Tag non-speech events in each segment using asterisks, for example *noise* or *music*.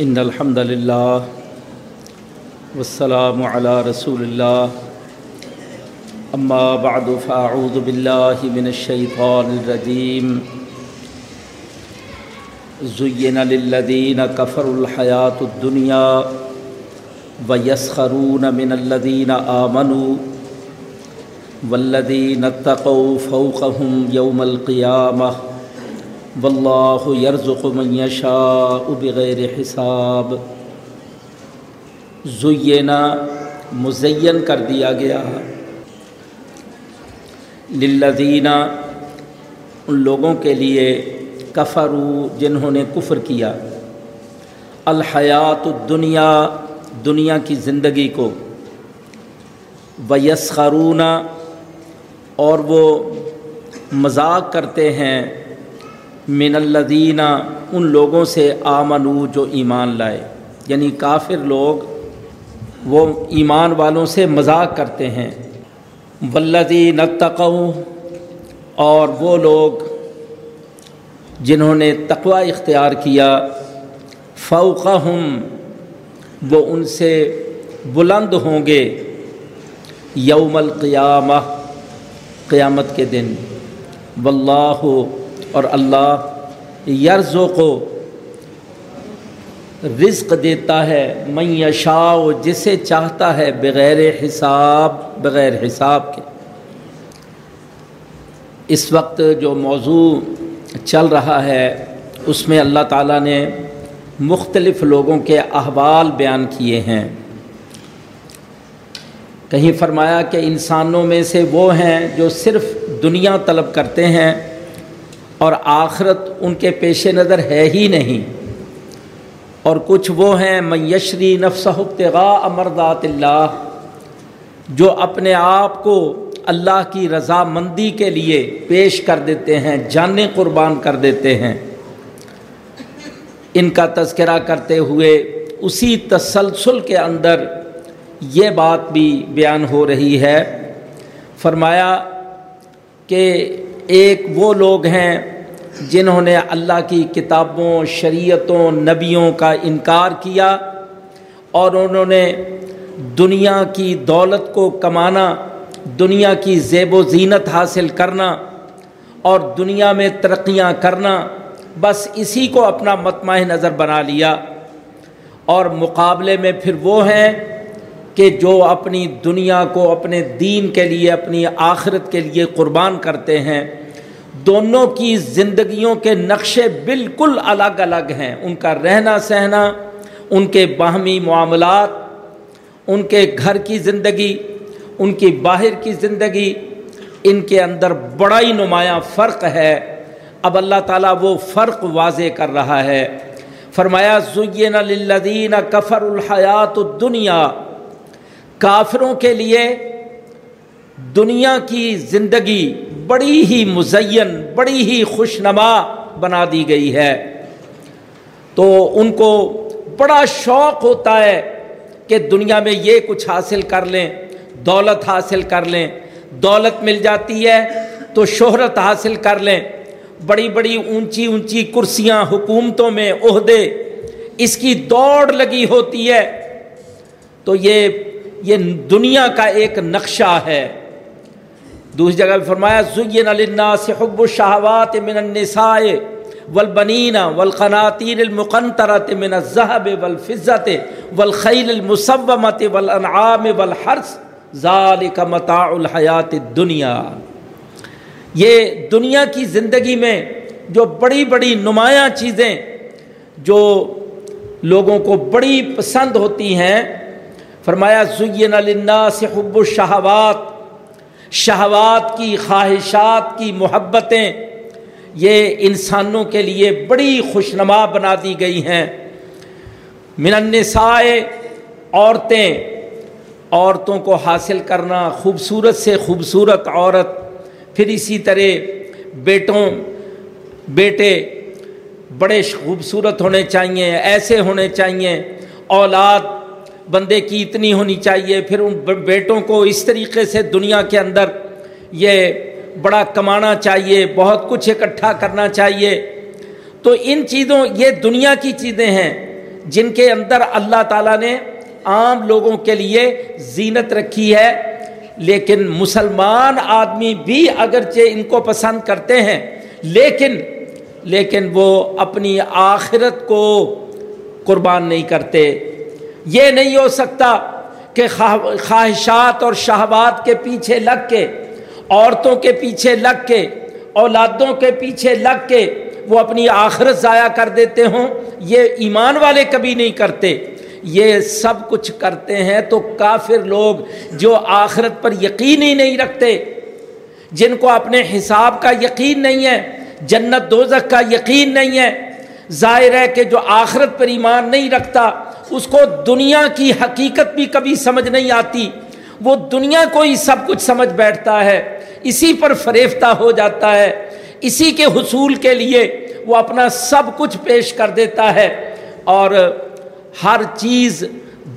ان الحمد لله والسلام على رسول الله. اما بعد فاعوذ بالله من الشيطان الرجيم. زين للذين كفروا الحياة الدنيا ويسخرون من الذين آمنوا والذين اتقوا فوقهم يوم القيامة. والله يرزق من يشاء بغير حساب۔ زینا مزین کر دیا گیا۔ للذین، ان لوگوں کے لیے کفرو جنہوں نے کفر کیا۔ الحیات الدنیا، دنیا کی زندگی کو۔ ویسخرون، اور وہ مذاق کرتے ہیں۔ من الدینہ ان لوگوں سے آمنو جو ایمان لائے۔ یعنی کافر لوگ، وہ ایمان والوں سے مذاق کرتے ہیں۔ ولدی نتقو اور وہ لوگ جنہوں نے تقوی اختیار کیا فوقہم وہ ان سے بلند ہوں گے۔ یوم القیامہ، قیامت کے دن۔ واللہ اور اللہ یرزو کو رزق دیتا ہے، من یشاء، جسے چاہتا ہے بغیر حساب بغیر حساب کے۔ اس وقت جو موضوع چل رہا ہے، اس میں اللہ تعالیٰ نے مختلف لوگوں کے احوال بیان کیے ہیں۔ کہیں فرمایا کہ انسانوں میں سے وہ ہیں جو صرف دنیا طلب کرتے ہیں اور آخرت ان کے پیش نظر ہے ہی نہیں۔ اور کچھ وہ ہیں میشری نفس ابتغاء امردات اللہ جو اپنے آپ کو اللہ کی رضامندی کے لیے پیش کر دیتے ہیں، جانیں قربان کر دیتے ہیں۔ ان کا تذکرہ کرتے ہوئے اسی تسلسل کے اندر یہ بات بھی بیان ہو رہی ہے۔ فرمایا کہ ایک وہ لوگ ہیں جنہوں نے اللہ کی کتابوں، شریعتوں، نبیوں کا انکار کیا اور انہوں نے دنیا کی دولت کو کمانا، دنیا کی زیب و زینت حاصل کرنا اور دنیا میں ترقیاں کرنا، بس اسی کو اپنا متمع نظر بنا لیا اور مقابلے میں پھر وہ ہیں کہ جو اپنی دنیا کو، اپنے دین کے لیے، اپنی آخرت کے لیے قربان کرتے ہیں۔ دونوں کی زندگیوں کے نقشے بالکل الگ الگ ہیں۔ ان کا رہنا سہنا، ان کے باہمی معاملات، ان کے گھر کی زندگی، ان کی باہر کی زندگی، ان کے اندر بڑا ہی نمایاں فرق ہے۔ اب اللہ تعالیٰ وہ فرق واضح کر رہا ہے۔ فرمایا، زین للذین کفر الحیات الدنیا۔ کافروں کے لیے دنیا کی زندگی بڑی ہی مزین، بڑی ہی خوش نما بنا دی گئی ہے۔ تو ان کو بڑا شوق ہوتا ہے کہ دنیا میں یہ کچھ حاصل کر لیں، دولت حاصل کر لیں۔ دولت مل جاتی ہے تو شہرت حاصل کر لیں۔ بڑی بڑی اونچی اونچی کرسیاں حکومتوں میں عہدے، اس کی دوڑ لگی ہوتی ہے۔ تو یہ یہ دنیا کا ایک نقشہ ہے۔ دوسری جگہ بھی فرمایا، زین للناس حب الشہوات من النساء والبنین والقناطیر المقنطرة من الذهب والفضة والخیل المصومة والانعام والحرث ذالک متاع الحیات الدنیا یہ دنیا کی زندگی میں جو بڑی بڑی نمایاں چیزیں جو لوگوں کو بڑی پسند ہوتی ہیں، فرمایا، زین للناس حب الشہوات شہوات کی، خواہشات کی، محبتیں، یہ انسانوں کے لیے بڑی خوشنما بنا دی گئی ہیں۔ من النساء، عورتیں، عورتوں کو حاصل کرنا خوبصورت سے خوبصورت عورت۔ پھر اسی طرح بیٹوں، بیٹے بڑے خوبصورت ہونے چاہیے، ایسے ہونے چاہیے۔ اولاد بندے کی اتنی ہونی چاہیے، پھر ان بیٹوں کو اس طریقے سے دنیا کے اندر یہ بڑا کمانا چاہیے، بہت کچھ اکٹھا کرنا چاہیے۔ تو ان چیزوں، یہ دنیا کی چیزیں ہیں جن کے اندر اللہ تعالیٰ نے عام لوگوں کے لیے زینت رکھی ہے۔ لیکن مسلمان آدمی بھی اگرچہ ان کو پسند کرتے ہیں، لیکن لیکن وہ اپنی آخرت کو قربان نہیں کرتے۔ یہ نہیں ہو سکتا کہ خواہشات اور شہبات کے پیچھے لگ کے، عورتوں کے پیچھے لگ کے، اولادوں کے پیچھے لگ کے وہ اپنی آخرت ضائع کر دیتے ہوں، یہ ایمان والے کبھی نہیں کرتے۔ یہ سب کچھ کرتے ہیں تو کافر لوگ جو آخرت پر یقین ہی نہیں رکھتے، جن کو اپنے حساب کا یقین نہیں ہے، جنت دوزخ کا یقین نہیں ہے، ظاہر ہے کہ جو آخرت پر ایمان نہیں رکھتا اس کو دنیا کی حقیقت بھی کبھی سمجھ نہیں آتی۔ وہ دنیا کو ہی سب کچھ سمجھ بیٹھتا ہے۔ اسی پر فریفتہ ہو جاتا ہے۔ اسی کے حصول کے لیے وہ اپنا سب کچھ پیش کر دیتا ہے۔ اور ہر چیز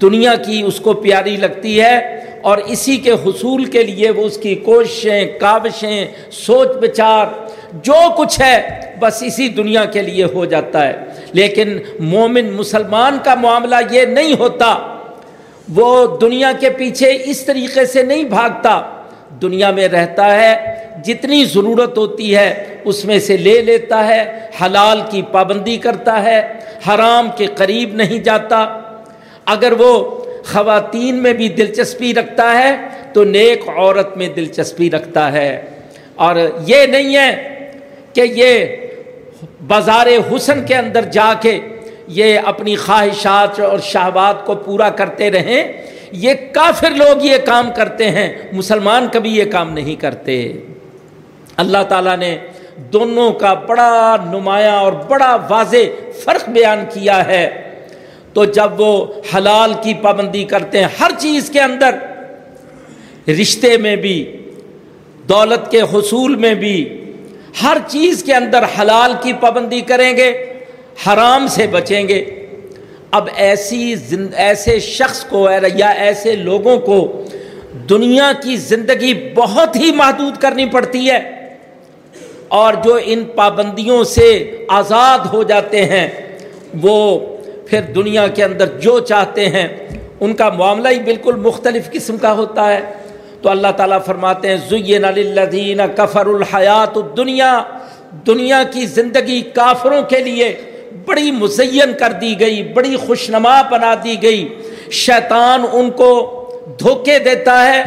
دنیا کی اس کو پیاری لگتی ہے۔ اور اسی کے حصول کے لیے وہ اس کی کوششیں، کاوشیں سوچ بچار جو کچھ ہے، بس اسی دنیا کے لیے ہو جاتا ہے۔ لیکن مومن مسلمان کا معاملہ یہ نہیں ہوتا۔ وہ دنیا کے پیچھے اس طریقے سے نہیں بھاگتا۔ دنیا میں رہتا ہے، جتنی ضرورت ہوتی ہے، اس میں سے لے لیتا ہے۔ حلال کی پابندی کرتا ہے، حرام کے قریب نہیں جاتا۔ اگر وہ خواتین میں بھی دلچسپی رکھتا ہے، تو نیک عورت میں دلچسپی رکھتا ہے۔ اور یہ نہیں ہے کہ یہ بازار حسن کے اندر جا کے یہ اپنی خواہشات اور شہبات کو پورا کرتے رہیں، یہ کافر لوگ یہ کام کرتے ہیں، مسلمان کبھی یہ کام نہیں کرتے۔ اللہ تعالیٰ نے دونوں کا بڑا نمایاں اور بڑا واضح فرق بیان کیا ہے۔ تو جب وہ حلال کی پابندی کرتے ہیں ہر چیز کے اندر، رشتے میں بھی، دولت کے حصول میں بھی ہر چیز کے اندر حلال کی پابندی کریں گے، حرام سے بچیں گے۔ اب ایسی ایسے شخص کو یا ایسے لوگوں کو دنیا کی زندگی بہت ہی محدود کرنی پڑتی ہے۔ اور جو ان پابندیوں سے آزاد ہو جاتے ہیں، وہ پھر دنیا کے اندر جو چاہتے ہیں، ان کا معاملہ ہی بالکل مختلف قسم کا ہوتا ہے۔ تو اللہ تعالیٰ فرماتے ہیں، زین للذین کفر الحیات الدنیا، دنیا کی زندگی کافروں کے لیے بڑی مزین کر دی گئی، بڑی خوشنما بنا دی گئی۔ شیطان ان کو دھوکے دیتا ہے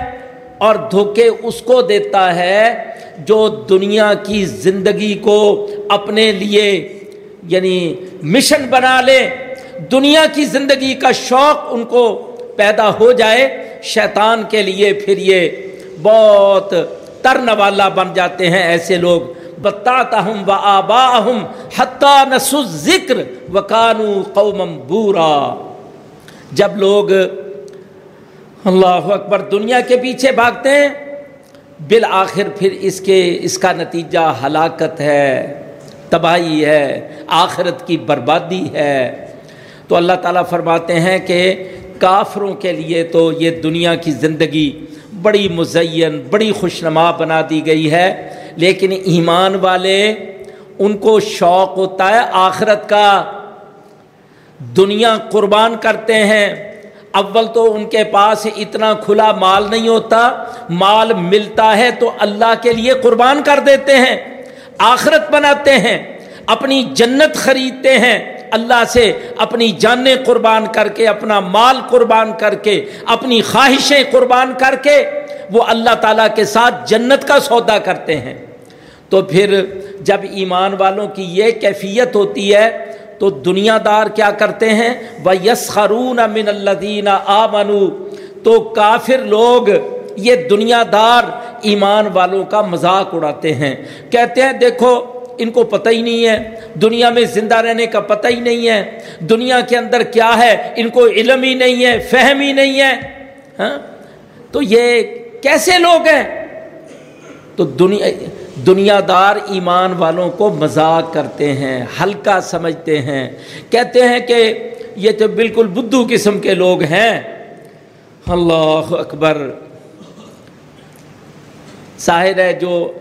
اور دھوکے اس کو دیتا ہے جو دنیا کی زندگی کو اپنے لیے یعنی مشن بنا لے۔ دنیا کی زندگی کا شوق ان کو پیدا ہو جائے۔ شیطان کے لیے پھر یہ بہت ترن والا بن جاتے ہیں ایسے لوگ۔ بتاتا ہوں و آبا ہوں حتیٰ نس ذکر و کانو قوم بورا۔ جب لوگ اللہ اکبر دنیا کے پیچھے بھاگتے ہیں، بالآخر پھر اس کے، اس کا نتیجہ ہلاکت ہے، تباہی ہے، آخرت کی بربادی ہے۔ تو اللہ تعالیٰ فرماتے ہیں کہ کافروں کے لیے تو یہ دنیا کی زندگی بڑی مزین، بڑی خوشنما بنا دی گئی ہے۔ لیکن ایمان والے، ان کو شوق ہوتا ہے آخرت کا۔ دنیا قربان کرتے ہیں۔ اول تو ان کے پاس اتنا کھلا مال نہیں ہوتا، مال ملتا ہے تو اللہ کے لیے قربان کر دیتے ہیں، آخرت بناتے ہیں، اپنی جنت خریدتے ہیں۔ اللہ سے اپنی جانیں قربان کر کے، اپنا مال قربان کر کے، اپنی خواہشیں قربان کر کے وہ اللہ تعالیٰ کے ساتھ جنت کا سودا کرتے ہیں۔ تو پھر جب ایمان والوں کی یہ کیفیت ہوتی ہے تو دنیا دار کیا کرتے ہیں؟ وہ یس خرون امن اللہ آ تو کافر لوگ یہ دنیا دار ایمان والوں کا مذاق اڑاتے ہیں۔ کہتے ہیں، دیکھو ان کو پتہ ہی نہیں ہے۔ دنیا میں زندہ رہنے کا پتہ ہی نہیں ہے۔ دنیا کے اندر کیا ہے؟ ان کو علم ہی نہیں ہے، فہم ہی نہیں ہے۔ ہاں؟ تو یہ کیسے لوگ ہیں؟ تو دنیا دنیا دار ایمان والوں کو مذاق کرتے ہیں، ہلکا سمجھتے ہیں۔ کہتے ہیں کہ یہ تو بالکل بدھو قسم کے لوگ ہیں۔ اللہ اکبر۔ ظاہر ہے جو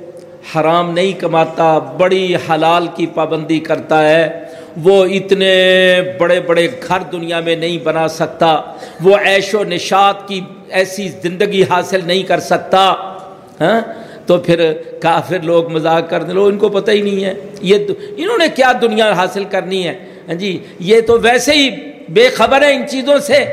حرام نہیں کماتا، بڑی حلال کی پابندی کرتا ہے۔ وہ اتنے بڑے بڑے گھر دنیا میں نہیں بنا سکتا۔ وہ عیش و نشاط کی ایسی زندگی حاصل نہیں کر سکتا۔ ہاں؟ تو پھر کافر لوگ مذاق کر لو ان کو پتہ ہی نہیں ہے۔ یہ انہوں نے کیا دنیا حاصل کرنی ہے؟ ہاں جی یہ تو ویسے ہی بے خبر ہے ان چیزوں سے۔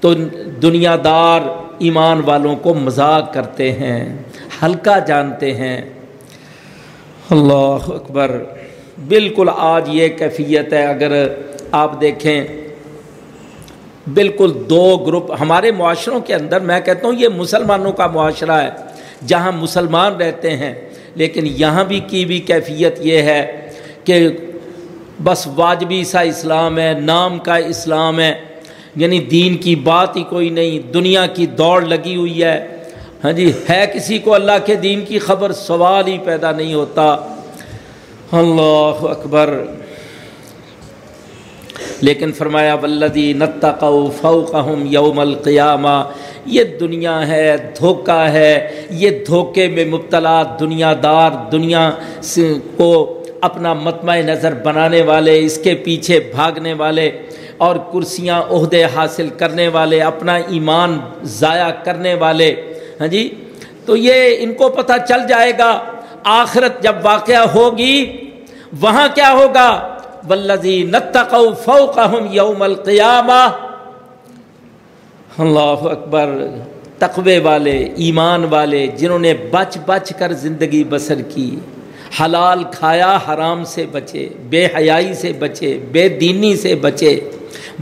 تو دنیا دار ایمان والوں کو مذاق کرتے ہیں۔ ہلکا جانتے ہیں۔ اللہ اکبر۔ بالکل آج یہ کیفیت ہے، اگر آپ دیکھیں، بالکل دو گروپ۔ ہمارے معاشروں کے اندر میں کہتا ہوں، یہ مسلمانوں کا معاشرہ ہے، جہاں مسلمان رہتے ہیں۔ لیکن یہاں بھی کی بھی کیفیت یہ ہے کہ بس واجبی سا اسلام ہے، نام کا اسلام ہے۔ یعنی دین کی بات ہی کوئی نہیں، دنیا کی دوڑ لگی ہوئی ہے۔ ہاں جی ہے کسی کو اللہ کے دین کی خبر؟ سوال ہی پیدا نہیں ہوتا۔ اللہ اکبر۔ لیکن فرمایا ولدی نتق فوقہم یوم القیامہ، یہ دنیا ہے، دھوکہ ہے۔ یہ دھوکے میں مبتلا دنیا دار، دنیا کو اپنا متمع نظر بنانے والے، اس کے پیچھے بھاگنے والے اور کرسیاں عہدے حاصل کرنے والے، اپنا ایمان ضائع کرنے والے۔ ہاں جی؟ تو یہ ان کو پتہ چل جائے گا آخرت جب واقعہ ہوگی، وہاں کیا ہوگا؟ ولزی نتقو فوقہم یوم القیامہ اللہ اکبر، تقوی والے، ایمان والے، جنہوں نے بچ بچ کر زندگی بسر کی، حلال کھایا حرام سے بچے، بے حیائی سے بچے، بے دینی سے بچے،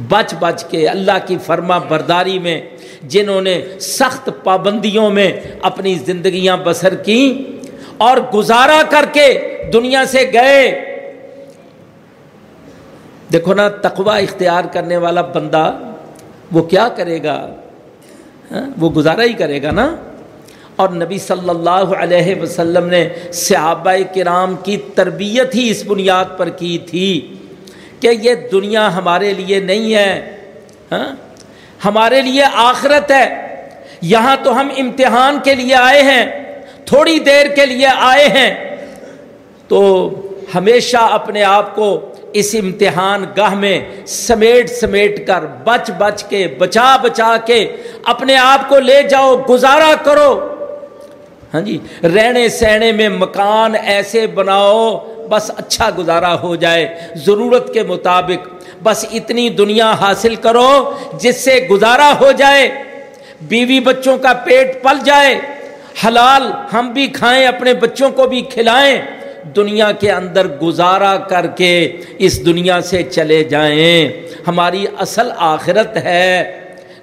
بچ بچ کے اللہ کی فرما برداری میں جنہوں نے سخت پابندیوں میں اپنی زندگیاں بسر کی اور گزارا کر کے دنیا سے گئے۔ دیکھو نا تقوا اختیار کرنے والا بندہ وہ کیا کرے گا؟ ہاں، وہ گزارا ہی کرے گا نا۔ اور نبی صلی اللہ علیہ وسلم نے صحابہ کرام کی تربیت ہی اس بنیاد پر کی تھی کہ یہ دنیا ہمارے لیے نہیں ہے۔ ہاں ہمارے لیے آخرت ہے۔ یہاں تو ہم امتحان کے لیے آئے ہیں، تھوڑی دیر کے لیے آئے ہیں۔ تو ہمیشہ اپنے آپ کو اس امتحان گاہ میں سمیٹ سمیٹ کر، بچ بچ کے، بچا بچا کے اپنے آپ کو لے جاؤ، گزارا کرو۔ ہاں جی رہنے سہنے میں مکان ایسے بناؤ، بس اچھا گزارا ہو جائے۔ ضرورت کے مطابق بس اتنی دنیا حاصل کرو جس سے گزارا ہو جائے، بیوی بچوں کا پیٹ پل جائے، حلال ہم بھی کھائیں، اپنے بچوں کو بھی کھلائیں، دنیا کے اندر گزارا کر کے اس دنیا سے چلے جائیں۔ ہماری اصل آخرت ہے۔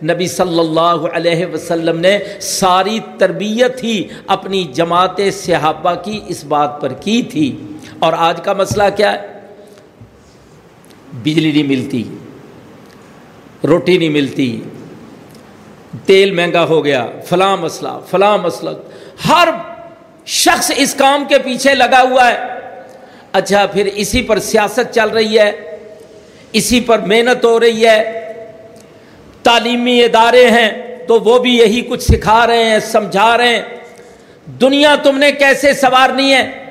نبی صلی اللہ علیہ وسلم نے ساری تربیت ہی اپنی جماعت صحابہ کی اس بات پر کی تھی۔ اور آج کا مسئلہ کیا ہے؟ بجلی نہیں ملتی، روٹی نہیں ملتی، تیل مہنگا ہو گیا، فلاں مسئلہ فلاں مسئلہ۔ ہر شخص اس کام کے پیچھے لگا ہوا ہے۔ اچھا پھر اسی پر سیاست چل رہی ہے، اسی پر محنت ہو رہی ہے، تعلیمی ادارے ہیں تو وہ بھی یہی کچھ سکھا رہے ہیں، سمجھا رہے ہیں۔ دنیا تم نے کیسے سوارنی ہے؟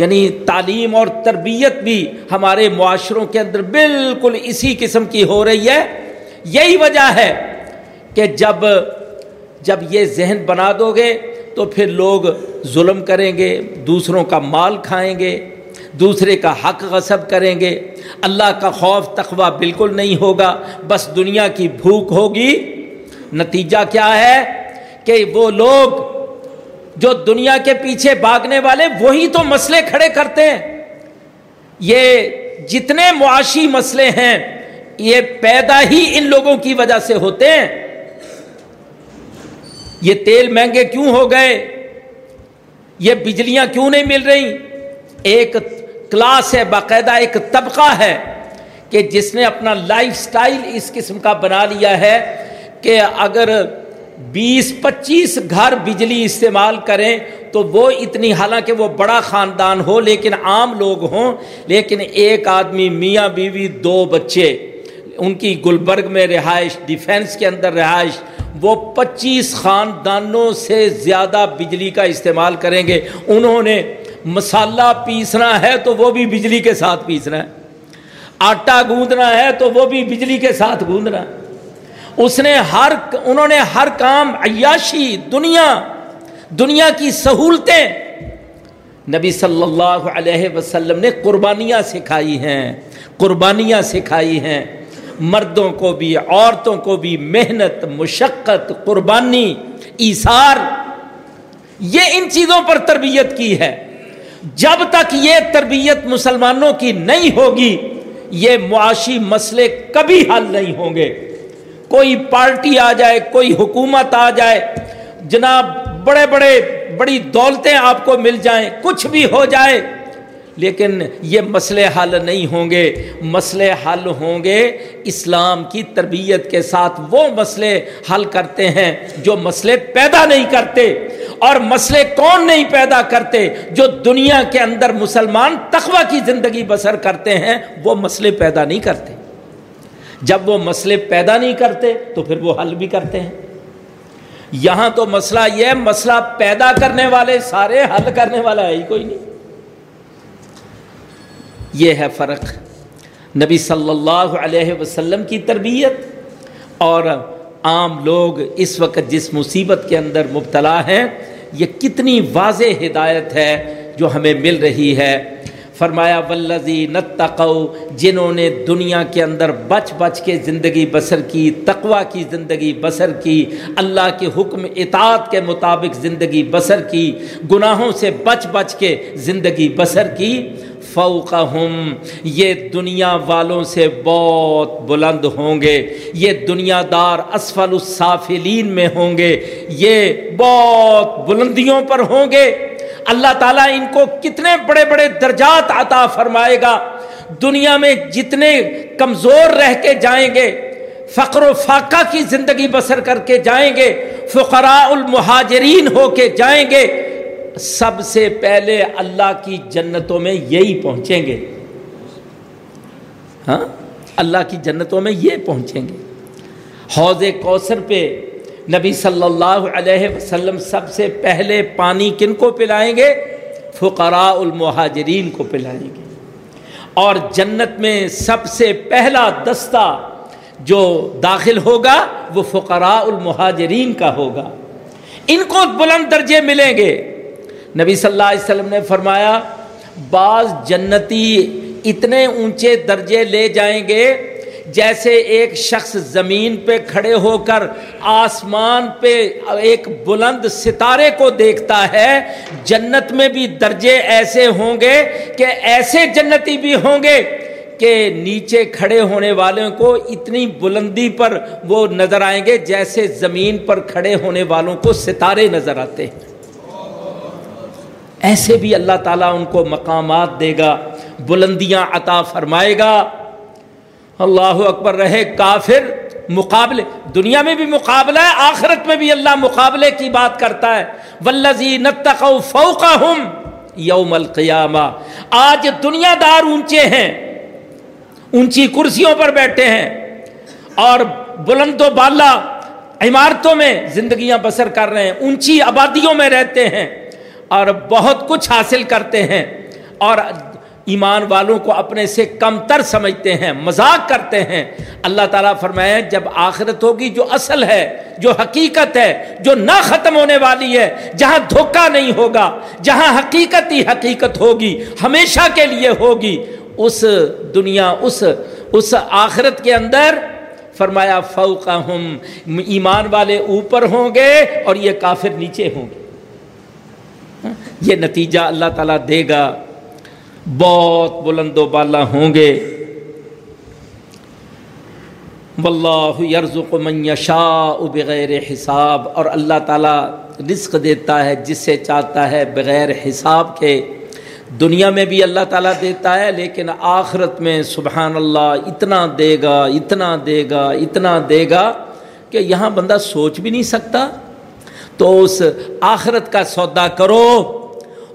یعنی تعلیم اور تربیت بھی ہمارے معاشروں کے اندر بالکل اسی قسم کی ہو رہی ہے۔ یہی وجہ ہے کہ جب جب یہ ذہن بنا دو گے تو پھر لوگ ظلم کریں گے، دوسروں کا مال کھائیں گے، دوسرے کا حق غصب کریں گے۔ اللہ کا خوف تخوہ بالکل نہیں ہوگا، بس دنیا کی بھوک ہوگی۔ نتیجہ کیا ہے کہ وہ لوگ جو دنیا کے پیچھے بھاگنے والے، وہی تو مسئلے کھڑے کرتے ہیں۔ یہ جتنے معاشی مسئلے ہیں، یہ پیدا ہی ان لوگوں کی وجہ سے ہوتے ہیں۔ یہ تیل مہنگے کیوں ہو گئے؟ یہ بجلیاں کیوں نہیں مل رہی؟ ایک کلاس ہے، باقاعدہ ایک طبقہ ہے کہ جس نے اپنا لائف سٹائل اس قسم کا بنا لیا ہے کہ اگر بیس پچیس گھر بجلی استعمال کریں تو وہ اتنی، حالانکہ وہ بڑا خاندان ہو، لیکن عام لوگ ہوں، لیکن ایک آدمی، میاں بیوی، دو بچے، ان کی گلبرگ میں رہائش، ڈیفینس کے اندر رہائش، وہ پچیس خاندانوں سے زیادہ بجلی کا استعمال کریں گے۔ انہوں نے مسالہ پیسنا ہے تو وہ بھی بجلی کے ساتھ پیسنا ہے۔ آٹا گوندنا ہے تو وہ بھی بجلی کے ساتھ گوندنا ہے۔ اس نے ہر انہوں نے ہر کام عیاشی، دنیا دنیا کی سہولتیں۔ نبی صلی اللہ علیہ وسلم نے قربانیاں سکھائی ہیں، قربانیاں سکھائی ہیں۔ مردوں کو بھی، عورتوں کو بھی محنت، مشقت، قربانی، ایثار، یہ ان چیزوں پر تربیت کی ہے۔ جب تک یہ تربیت مسلمانوں کی نہیں ہوگی، یہ معاشی مسئلے کبھی حل نہیں ہوں گے۔ کوئی پارٹی آ جائے، کوئی حکومت آ جائے، جناب بڑے بڑے بڑی دولتیں آپ کو مل جائیں، کچھ بھی ہو جائے، لیکن یہ مسئلے حل نہیں ہوں گے۔ مسئلے حل ہوں گے اسلام کی تربیت کے ساتھ۔ وہ مسئلے حل کرتے ہیں جو مسئلے پیدا نہیں کرتے اور مسئلے کون نہیں پیدا کرتے، جو دنیا کے اندر مسلمان تخوہ کی زندگی بسر کرتے ہیں، وہ مسئلے پیدا نہیں کرتے۔ جب وہ مسئلے پیدا نہیں کرتے تو پھر وہ حل بھی کرتے ہیں۔ یہاں تو مسئلہ یہ مسئلہ پیدا کرنے والے سارے حل کرنے والا ہے ہی کوئی نہیں۔ یہ ہے فرق۔ نبی صلی اللہ علیہ وسلم کی تربیت اور عام لوگ اس وقت جس مصیبت کے اندر مبتلا ہیں، یہ کتنی واضح ہدایت ہے جو ہمیں مل رہی ہے۔ فرمایا ولزی نتقو جنہوں نے دنیا کے اندر بچ بچ کے زندگی بسر کی تقوا کی زندگی بسر کی، اللہ کے حکم اطاعت کے مطابق زندگی بسر کی، گناہوں سے بچ بچ کے زندگی بسر کی، فوقہم، یہ دنیا والوں سے بہت بلند ہوں گے، یہ دنیا دار اسفل السافلین میں ہوں گے، یہ بہت بلندیوں پر ہوں گے۔ اللہ تعالیٰ ان کو کتنے بڑے بڑے درجات عطا فرمائے گا۔ دنیا میں جتنے کمزور رہ کے جائیں گے، فقر و فاقہ کی زندگی بسر کر کے جائیں گے، فقراء المہاجرین ہو کے جائیں گے، سب سے پہلے اللہ کی جنتوں میں یہی پہنچیں گے۔ ہاں؟ اللہ کی جنتوں میں یہ پہنچیں گے۔ حوض کوثر پہ نبی صلی اللہ علیہ وسلم سب سے پہلے پانی کن کو پلائیں گے؟ فقراء المہاجرین کو پلائیں گے۔ اور جنت میں سب سے پہلا دستہ جو داخل ہوگا وہ فقراء المہاجرین کا ہوگا۔ ان کو بلند درجے ملیں گے۔ نبی صلی اللہ علیہ وسلم نے فرمایا، بعض جنتی اتنے اونچے درجے لے جائیں گے جیسے ایک شخص زمین پہ کھڑے ہو کر آسمان پہ ایک بلند ستارے کو دیکھتا ہے، جنت میں بھی درجے ایسے ہوں گے کہ ایسے جنتی بھی ہوں گے کہ نیچے کھڑے ہونے والوں کو اتنی بلندی پر وہ نظر آئیں گے جیسے زمین پر کھڑے ہونے والوں کو ستارے نظر آتے ہیں۔ ایسے بھی اللہ تعالیٰ ان کو مقامات دے گا، بلندیاں عطا فرمائے گا۔ اللہ اکبر رہے کافر مقابلے۔ دنیا میں بھی مقابلہ ہے، آخرت میں بھی اللہ مقابلے کی بات کرتا ہے۔ ولزی نتقو فوقہم یوم القیامہ آج دنیا دار اونچے ہیں، اونچی کرسیوں پر بیٹھے ہیں۔ اور بلند و بالا عمارتوں میں زندگیاں بسر کر رہے ہیں، اونچی آبادیوں میں رہتے ہیں۔ اور بہت کچھ حاصل کرتے ہیں۔ اور ایمان والوں کو اپنے سے کم تر سمجھتے ہیں، مذاق کرتے ہیں۔ اللہ تعالیٰ فرمائے، جب آخرت ہوگی جو اصل ہے، جو حقیقت ہے، جو نہ ختم ہونے والی ہے، جہاں دھوکہ نہیں ہوگا، جہاں حقیقت ہی حقیقت ہوگی، ہمیشہ کے لیے ہوگی، اس دنیا، اس اس آخرت کے اندر فرمایا فوقا ہم ایمان والے اوپر ہوں گے اور یہ کافر نیچے ہوں گے۔ ہاں، یہ نتیجہ اللہ تعالیٰ دے گا۔ بہت بلند و بالا ہوں گے۔ واللہ یرزق من یشاء بغیر حساب، اور اللہ تعالیٰ رزق دیتا ہے جس سے چاہتا ہے بغیر حساب کے۔ دنیا میں بھی اللہ تعالیٰ دیتا ہے، لیکن آخرت میں سبحان اللہ اتنا دے گا، اتنا دے گا، اتنا دے گا کہ یہاں بندہ سوچ بھی نہیں سکتا۔ تو اس آخرت کا سودا کرو۔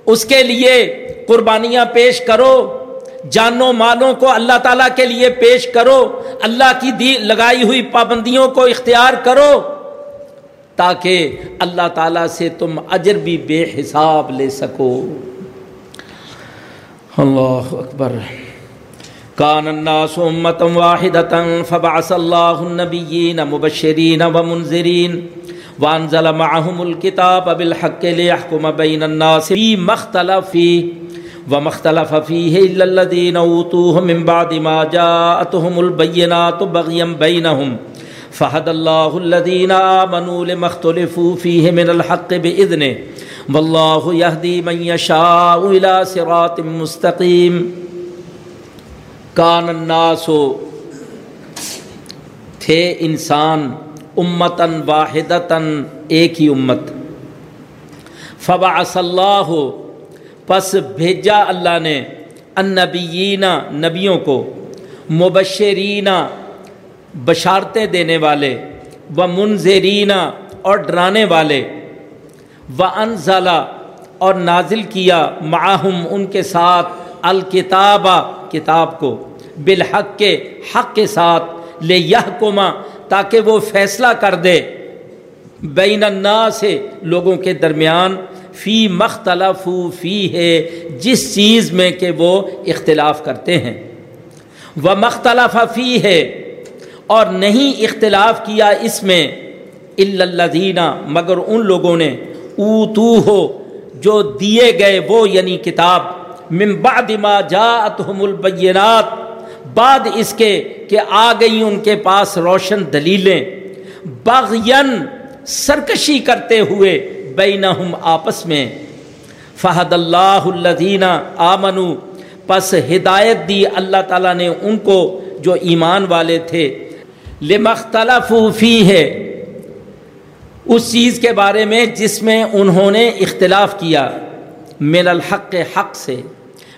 اس کے لیے قربانیاں پیش کرو، جانوں مالوں کو اللہ تعالیٰ کے لیے پیش کرو، اللہ کی دی لگائی ہوئی پابندیوں کو اختیار کرو، تاکہ اللہ تعالیٰ سے تم اجر بھی بے حساب لے سکو۔ اللہ اکبر۔ کان الناس امتا واحدتا فبعث اللہ النبیین مبشرین ومنذرین وانزل معهم الكتاب بالحق ليحكم بين الناس في مختلف ومختلف فيه إلا الذين أوتوه من بعد ما جاءتهم البينات بغيا بينهم فهد الله الذين آمنوا لما اختلفوا فيه من الحق بإذنه واللہ یہدی من یشاء الى صراط مستقیم کان الناس تھے انسان امتن واحدتن ایک ہی امت فبعث اللہ پس بھیجا اللہ نے النبیین نبیوں کو، مبشرین بشارتیں دینے والے و منظرین اور ڈرانے والے، و انزلہ اور نازل کیا معاہم ان کے ساتھ الکتابہ کتاب کو بالحق کے حق کے ساتھ لے یہ تاکہ وہ فیصلہ کر دے بین الناس سے لوگوں کے درمیان فی مختلف فی ہے، جس چیز میں کہ وہ اختلاف کرتے ہیں۔ وہ مختلف فی ہے، اور نہیں اختلاف کیا اس میں۔ اللہ مگر ان لوگوں نے۔ اوتو ہو جو دیے گئے وہ یعنی کتاب۔ من بعد ما جاءتهم البینات، بعد اس کے کہ آ گئی ان کے پاس روشن دلیلیں۔ بغین سرکشی کرتے ہوئے بینہم آپس میں۔ فہد اللہ الذین آمنو پس ہدایت دی اللہ تعالیٰ نے ان کو جو ایمان والے تھے۔ لمختلف فی ہے اس چیز کے بارے میں جس میں انہوں نے اختلاف کیا۔ من الحق حق سے۔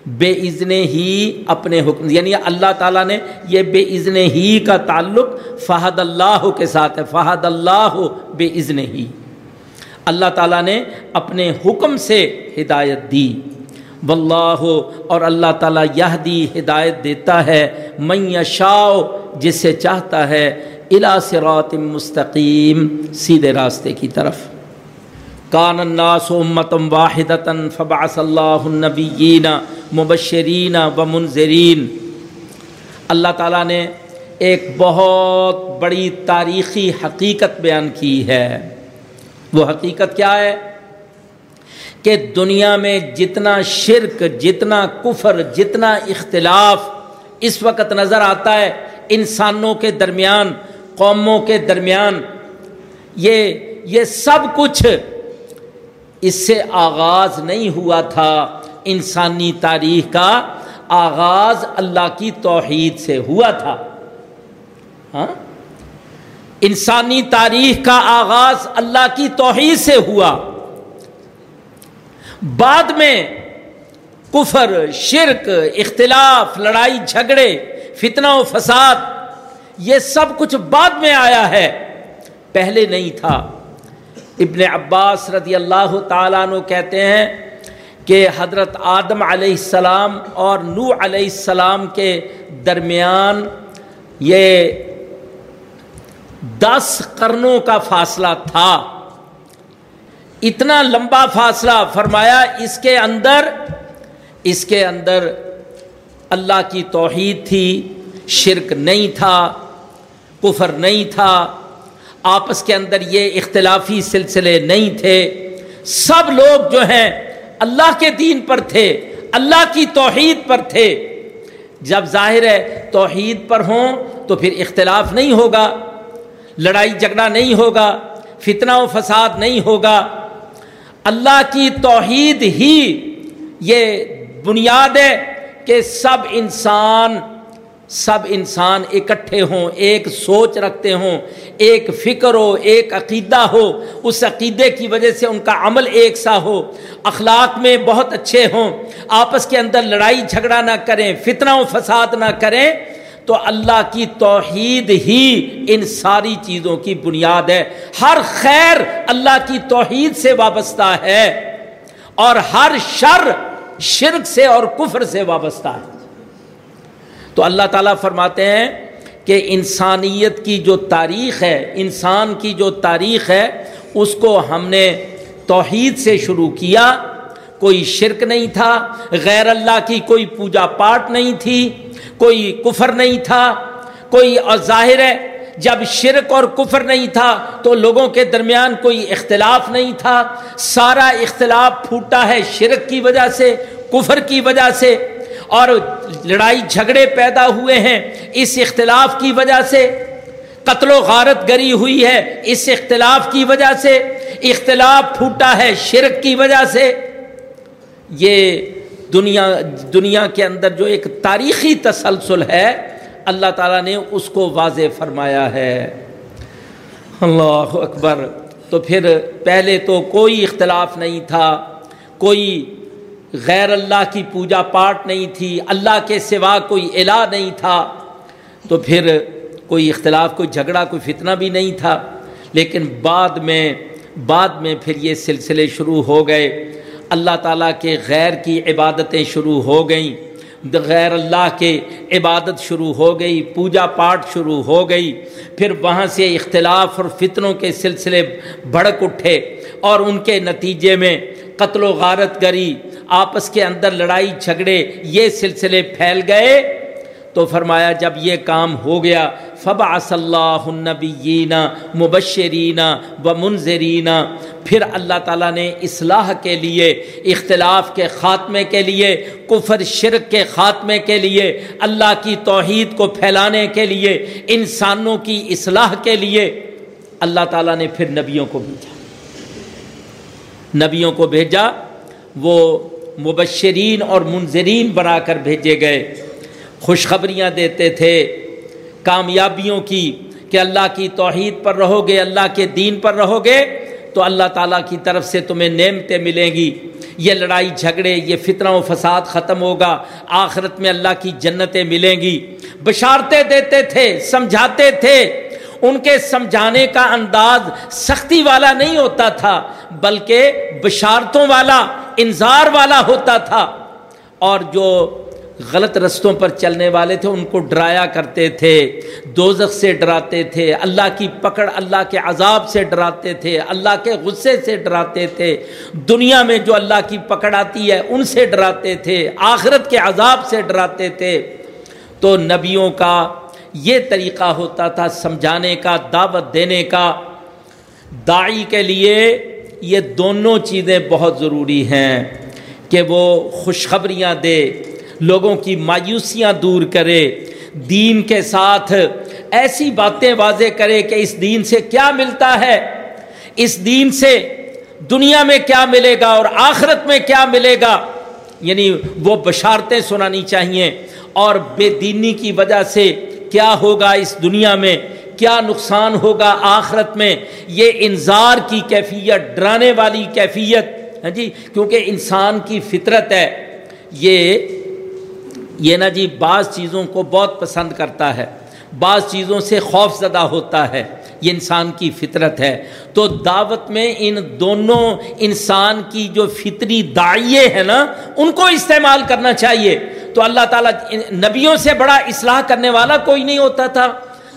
بے عزن ہی اپنے حکم۔ یعنی اللہ تعالیٰ نے یہ بے عزن ہی کا تعلق فہد اللہ کے ساتھ ہے۔ فہد اللہ بے عزن ہی۔ اللہ تعالیٰ نے اپنے حکم سے ہدایت دی۔ واللہ، اور اللہ تعالیٰ یہ دی ہدایت دیتا ہے۔ من یشاء جس سے چاہتا ہے۔ الا صراط مستقیم، سیدھے راستے کی طرف۔ کان الناس امتم واحدتا فبعث اللہ النبیین مبشرین و منذرین۔ اللہ تعالیٰ نے ایک بہت بڑی تاریخی حقیقت بیان کی ہے۔ وہ حقیقت کیا ہے کہ دنیا میں جتنا شرک، جتنا کفر، جتنا اختلاف اس وقت نظر آتا ہے انسانوں کے درمیان، قوموں کے درمیان، یہ یہ سب کچھ اس سے آغاز نہیں ہوا تھا انسانی تاریخ کا، آغاز اللہ کی توحید سے ہوا تھا۔ ہاں؟ انسانی تاریخ کا آغاز اللہ کی توحید سے ہوا۔ بعد میں کفر، شرک، اختلاف، لڑائی، جھگڑے، فتنہ و فساد، یہ سب کچھ بعد میں آیا ہے۔ پہلے نہیں تھا۔ ابن عباس رضی اللہ تعالیٰ عنہ کہتے ہیں کہ حضرت آدم علیہ السلام اور نو علیہ السلام کے درمیان یہ دس قرنوں کا فاصلہ تھا۔ اتنا لمبا فاصلہ فرمایا، اس کے اندر، اس کے اندر اللہ کی توحید تھی، شرک نہیں تھا، کفر نہیں تھا، آپس کے اندر یہ اختلافی سلسلے نہیں تھے۔ سب لوگ جو ہیں اللہ کے دین پر تھے، اللہ کی توحید پر تھے۔ جب ظاہر ہے توحید پر ہوں تو پھر اختلاف نہیں ہوگا۔ لڑائی جھگڑا نہیں ہوگا، فتنہ و فساد نہیں ہوگا۔ اللہ کی توحید ہی یہ بنیاد ہے کہ سب انسان سب انسان اکٹھے ہوں، ایک سوچ رکھتے ہوں، ایک فکر ہو، ایک عقیدہ ہو۔ اس عقیدے کی وجہ سے ان کا عمل ایک سا ہو۔ اخلاق میں بہت اچھے ہوں۔ آپس کے اندر لڑائی جھگڑا نہ کریں، فتنہ و فساد نہ کریں۔ تو اللہ کی توحید ہی ان ساری چیزوں کی بنیاد ہے۔ ہر خیر اللہ کی توحید سے وابستہ ہے اور ہر شر شرک سے اور کفر سے وابستہ ہے۔ تو اللہ تعالیٰ فرماتے ہیں کہ انسانیت کی جو تاریخ ہے، انسان کی جو تاریخ ہے، اس کو ہم نے توحید سے شروع کیا۔ کوئی شرک نہیں تھا، غیر اللہ کی کوئی پوجا پاٹ نہیں تھی۔ کوئی کفر نہیں تھا، کوئی ظاہر ہے، جب شرک اور کفر نہیں تھا تو لوگوں کے درمیان کوئی اختلاف نہیں تھا۔ سارا اختلاف پھوٹا ہے شرک کی وجہ سے، کفر کی وجہ سے۔ اور لڑائی جھگڑے پیدا ہوئے ہیں اس اختلاف کی وجہ سے۔ قتل و غارت گری ہوئی ہے اس اختلاف کی وجہ سے۔ اختلاف پھوٹا ہے شرک کی وجہ سے۔ یہ دنیا دنیا کے اندر جو ایک تاریخی تسلسل ہے، اللہ تعالیٰ نے اس کو واضح فرمایا ہے۔ اللہ اکبر۔ تو پھر پہلے تو کوئی اختلاف نہیں تھا، کوئی غیر اللہ کی پوجا پاٹ نہیں تھی، اللہ کے سوا کوئی الہ نہیں تھا۔ تو پھر کوئی اختلاف، کوئی جھگڑا، کوئی فتنہ بھی نہیں تھا۔ لیکن بعد میں بعد میں پھر یہ سلسلے شروع ہو گئے۔ اللہ تعالیٰ کے غیر کی عبادتیں شروع ہو گئیں۔ غیر اللہ کے عبادت شروع ہو گئی، پوجا پاٹ شروع ہو گئی۔ پھر وہاں سے اختلاف اور فتنوں کے سلسلے بھڑک اٹھے اور ان کے نتیجے میں قتل و غارت گری، آپس کے اندر لڑائی جھگڑے، یہ سلسلے پھیل گئے۔ تو فرمایا، جب یہ کام ہو گیا فبا اللہ النبیین مبشرین و منظرین پھر اللہ تعالیٰ نے اصلاح کے لیے، اختلاف کے خاتمے کے لیے، کفر، شرک کے خاتمے کے لیے، اللہ کی توحید کو پھیلانے کے لیے، انسانوں کی اصلاح کے لیے، اللہ تعالیٰ نے پھر نبیوں کو بھیجا۔ نبیوں کو بھیجا، وہ مبشرین اور منظرین بنا کر بھیجے گئے۔ خوشخبریاں دیتے تھے، کامیابیوں کی، کہ اللہ کی توحید پر رہو گے اللہ کے دین پر رہو گے تو اللہ تعالیٰ کی طرف سے تمہیں نعمتیں ملیں گی۔ یہ لڑائی جھگڑے، یہ فتنہ و فساد ختم ہوگا، آخرت میں اللہ کی جنتیں ملیں گی۔ بشارتیں دیتے تھے، سمجھاتے تھے۔ ان کے سمجھانے کا انداز سختی والا نہیں ہوتا تھا، بلکہ بشارتوں والا انظار والا ہوتا تھا۔ اور جو غلط رستوں پر چلنے والے تھے، ان کو ڈرایا کرتے تھے، دوزخ سے ڈراتے تھے، اللہ کی پکڑ، اللہ کے عذاب سے ڈراتے تھے، اللہ کے غصے سے ڈراتے تھے۔ دنیا میں جو اللہ کی پکڑ آتی ہے، ان سے ڈراتے تھے، آخرت کے عذاب سے ڈراتے تھے۔ تو نبیوں کا یہ طریقہ ہوتا تھا سمجھانے کا، دعوت دینے کا۔ دائی کے لیے یہ دونوں چیزیں بہت ضروری ہیں کہ وہ خوشخبریاں دے۔ لوگوں کی مایوسیاں دور کرے، دین کے ساتھ ایسی باتیں واضح کرے کہ اس دین سے کیا ملتا ہے۔ اس دین سے دنیا میں کیا ملے گا اور آخرت میں کیا ملے گا؟ یعنی وہ بشارتیں سنانی چاہیے۔ اور بے دینی کی وجہ سے کیا ہوگا اس دنیا میں؟ کیا نقصان ہوگا آخرت میں؟ یہ انظار کی کیفیت، ڈرانے والی کیفیت۔ ہاں جی کیونکہ انسان کی فطرت ہے۔ یہ یہ نا جی بعض چیزوں کو بہت پسند کرتا ہے، بعض چیزوں سے خوف زدہ ہوتا ہے، یہ انسان کی فطرت ہے۔ تو دعوت میں ان دونوں انسان کی جو فطری دائیں ہیں نا، ان کو استعمال کرنا چاہیے۔ تو اللہ تعالیٰ نبیوں سے بڑا اصلاح کرنے والا کوئی نہیں ہوتا تھا۔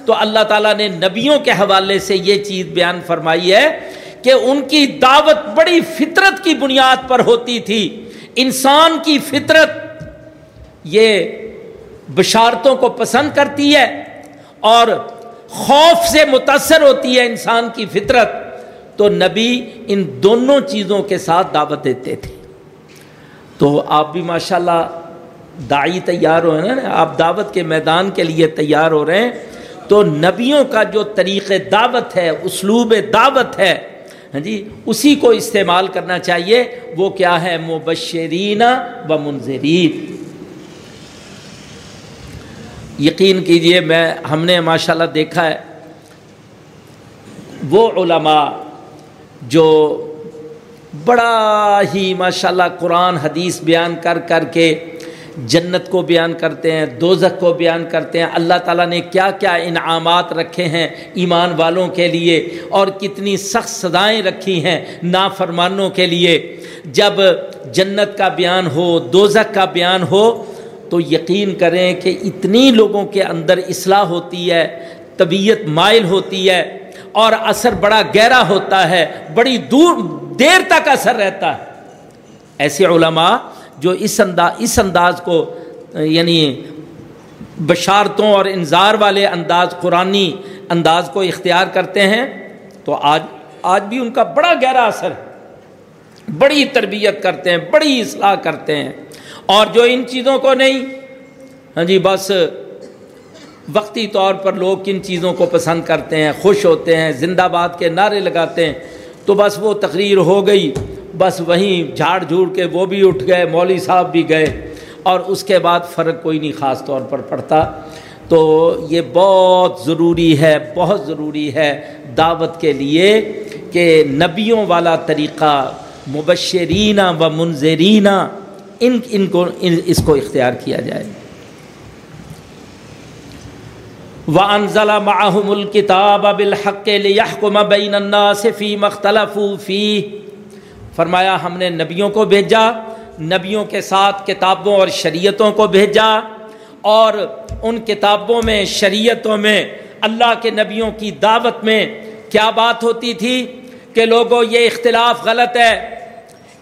تو اللہ تعالیٰ نے نبیوں کے حوالے سے یہ چیز بیان فرمائی ہے کہ ان کی دعوت بڑی فطرت کی بنیاد پر ہوتی تھی۔ انسان کی فطرت یہ بشارتوں کو پسند کرتی ہے اور خوف سے متاثر ہوتی ہے انسان کی فطرت، تو نبی ان دونوں چیزوں کے ساتھ دعوت دیتے تھے۔ تو آپ بھی ماشاءاللہ دائی تیار ہو رہے ہیں، آپ دعوت کے میدان کے لیے تیار ہو رہے ہیں۔ تو نبیوں کا جو طریق دعوت ہے، اسلوب دعوت ہے ہاں جی اسی کو استعمال کرنا چاہیے۔ وہ کیا ہے؟ مبشرین و منظرین یقین کیجیے، میں ہم نے ماشاءاللہ دیکھا ہے، وہ علماء جو بڑا ہی ماشاءاللہ قرآن، حدیث بیان کر کر کے جنت کو بیان کرتے ہیں، دوزخ کو بیان کرتے ہیں۔ اللہ تعالیٰ نے کیا کیا انعامات رکھے ہیں ایمان والوں کے لیے اور کتنی سخت سزائیں رکھی ہیں نافرمانوں کے لیے۔ جب جنت کا بیان ہو، دوزخ کا بیان ہو تو یقین کریں کہ اتنی لوگوں کے اندر اصلاح ہوتی ہے، طبیعت مائل ہوتی ہے اور اثر بڑا گہرا ہوتا ہے، بڑی دور، دیر تک اثر رہتا ہے۔ ایسے علماء جو اس انداز اس انداز کو یعنی بشارتوں اور انظار والے انداز، قرآنی انداز کو اختیار کرتے ہیں، تو آج آج بھی ان کا بڑا گہرا اثر ہے۔ بڑی تربیت کرتے ہیں، بڑی اصلاح کرتے ہیں۔ اور جو ان چیزوں کو نہیں ہاں جی بس وقتی طور پر لوگ کن چیزوں کو پسند کرتے ہیں، خوش ہوتے ہیں، زندہ باد کے نعرے لگاتے ہیں، تو بس وہ تقریر ہو گئی، بس وہیں جھاڑ جھوڑ کے وہ بھی اٹھ گئے، مولوی صاحب بھی گئے، اور اس کے بعد فرق کوئی نہیں خاص طور پر پڑتا۔ تو یہ بہت ضروری ہے، بہت ضروری ہے دعوت کے لیے کہ نبیوں والا طریقہ، مبشرینہ و منظرینہ ان ان کو، ان، اس کو اختیار کیا جائے۔ وَأَنزَلَ مَعَهُمُ الْكِتَابَ بِالْحَقِّ لِيَحْكُمَ بَيْنَ النَّاسِ فِي مَخْتَلَفُوا فِي فرمایا، ہم نے نبیوں کو بھیجا، نبیوں کے ساتھ کتابوں اور شریعتوں کو بھیجا اور ان کتابوں میں، شریعتوں میں، اللہ کے نبیوں کی دعوت میں کیا بات ہوتی تھی کہ لوگوں، یہ اختلاف غلط ہے۔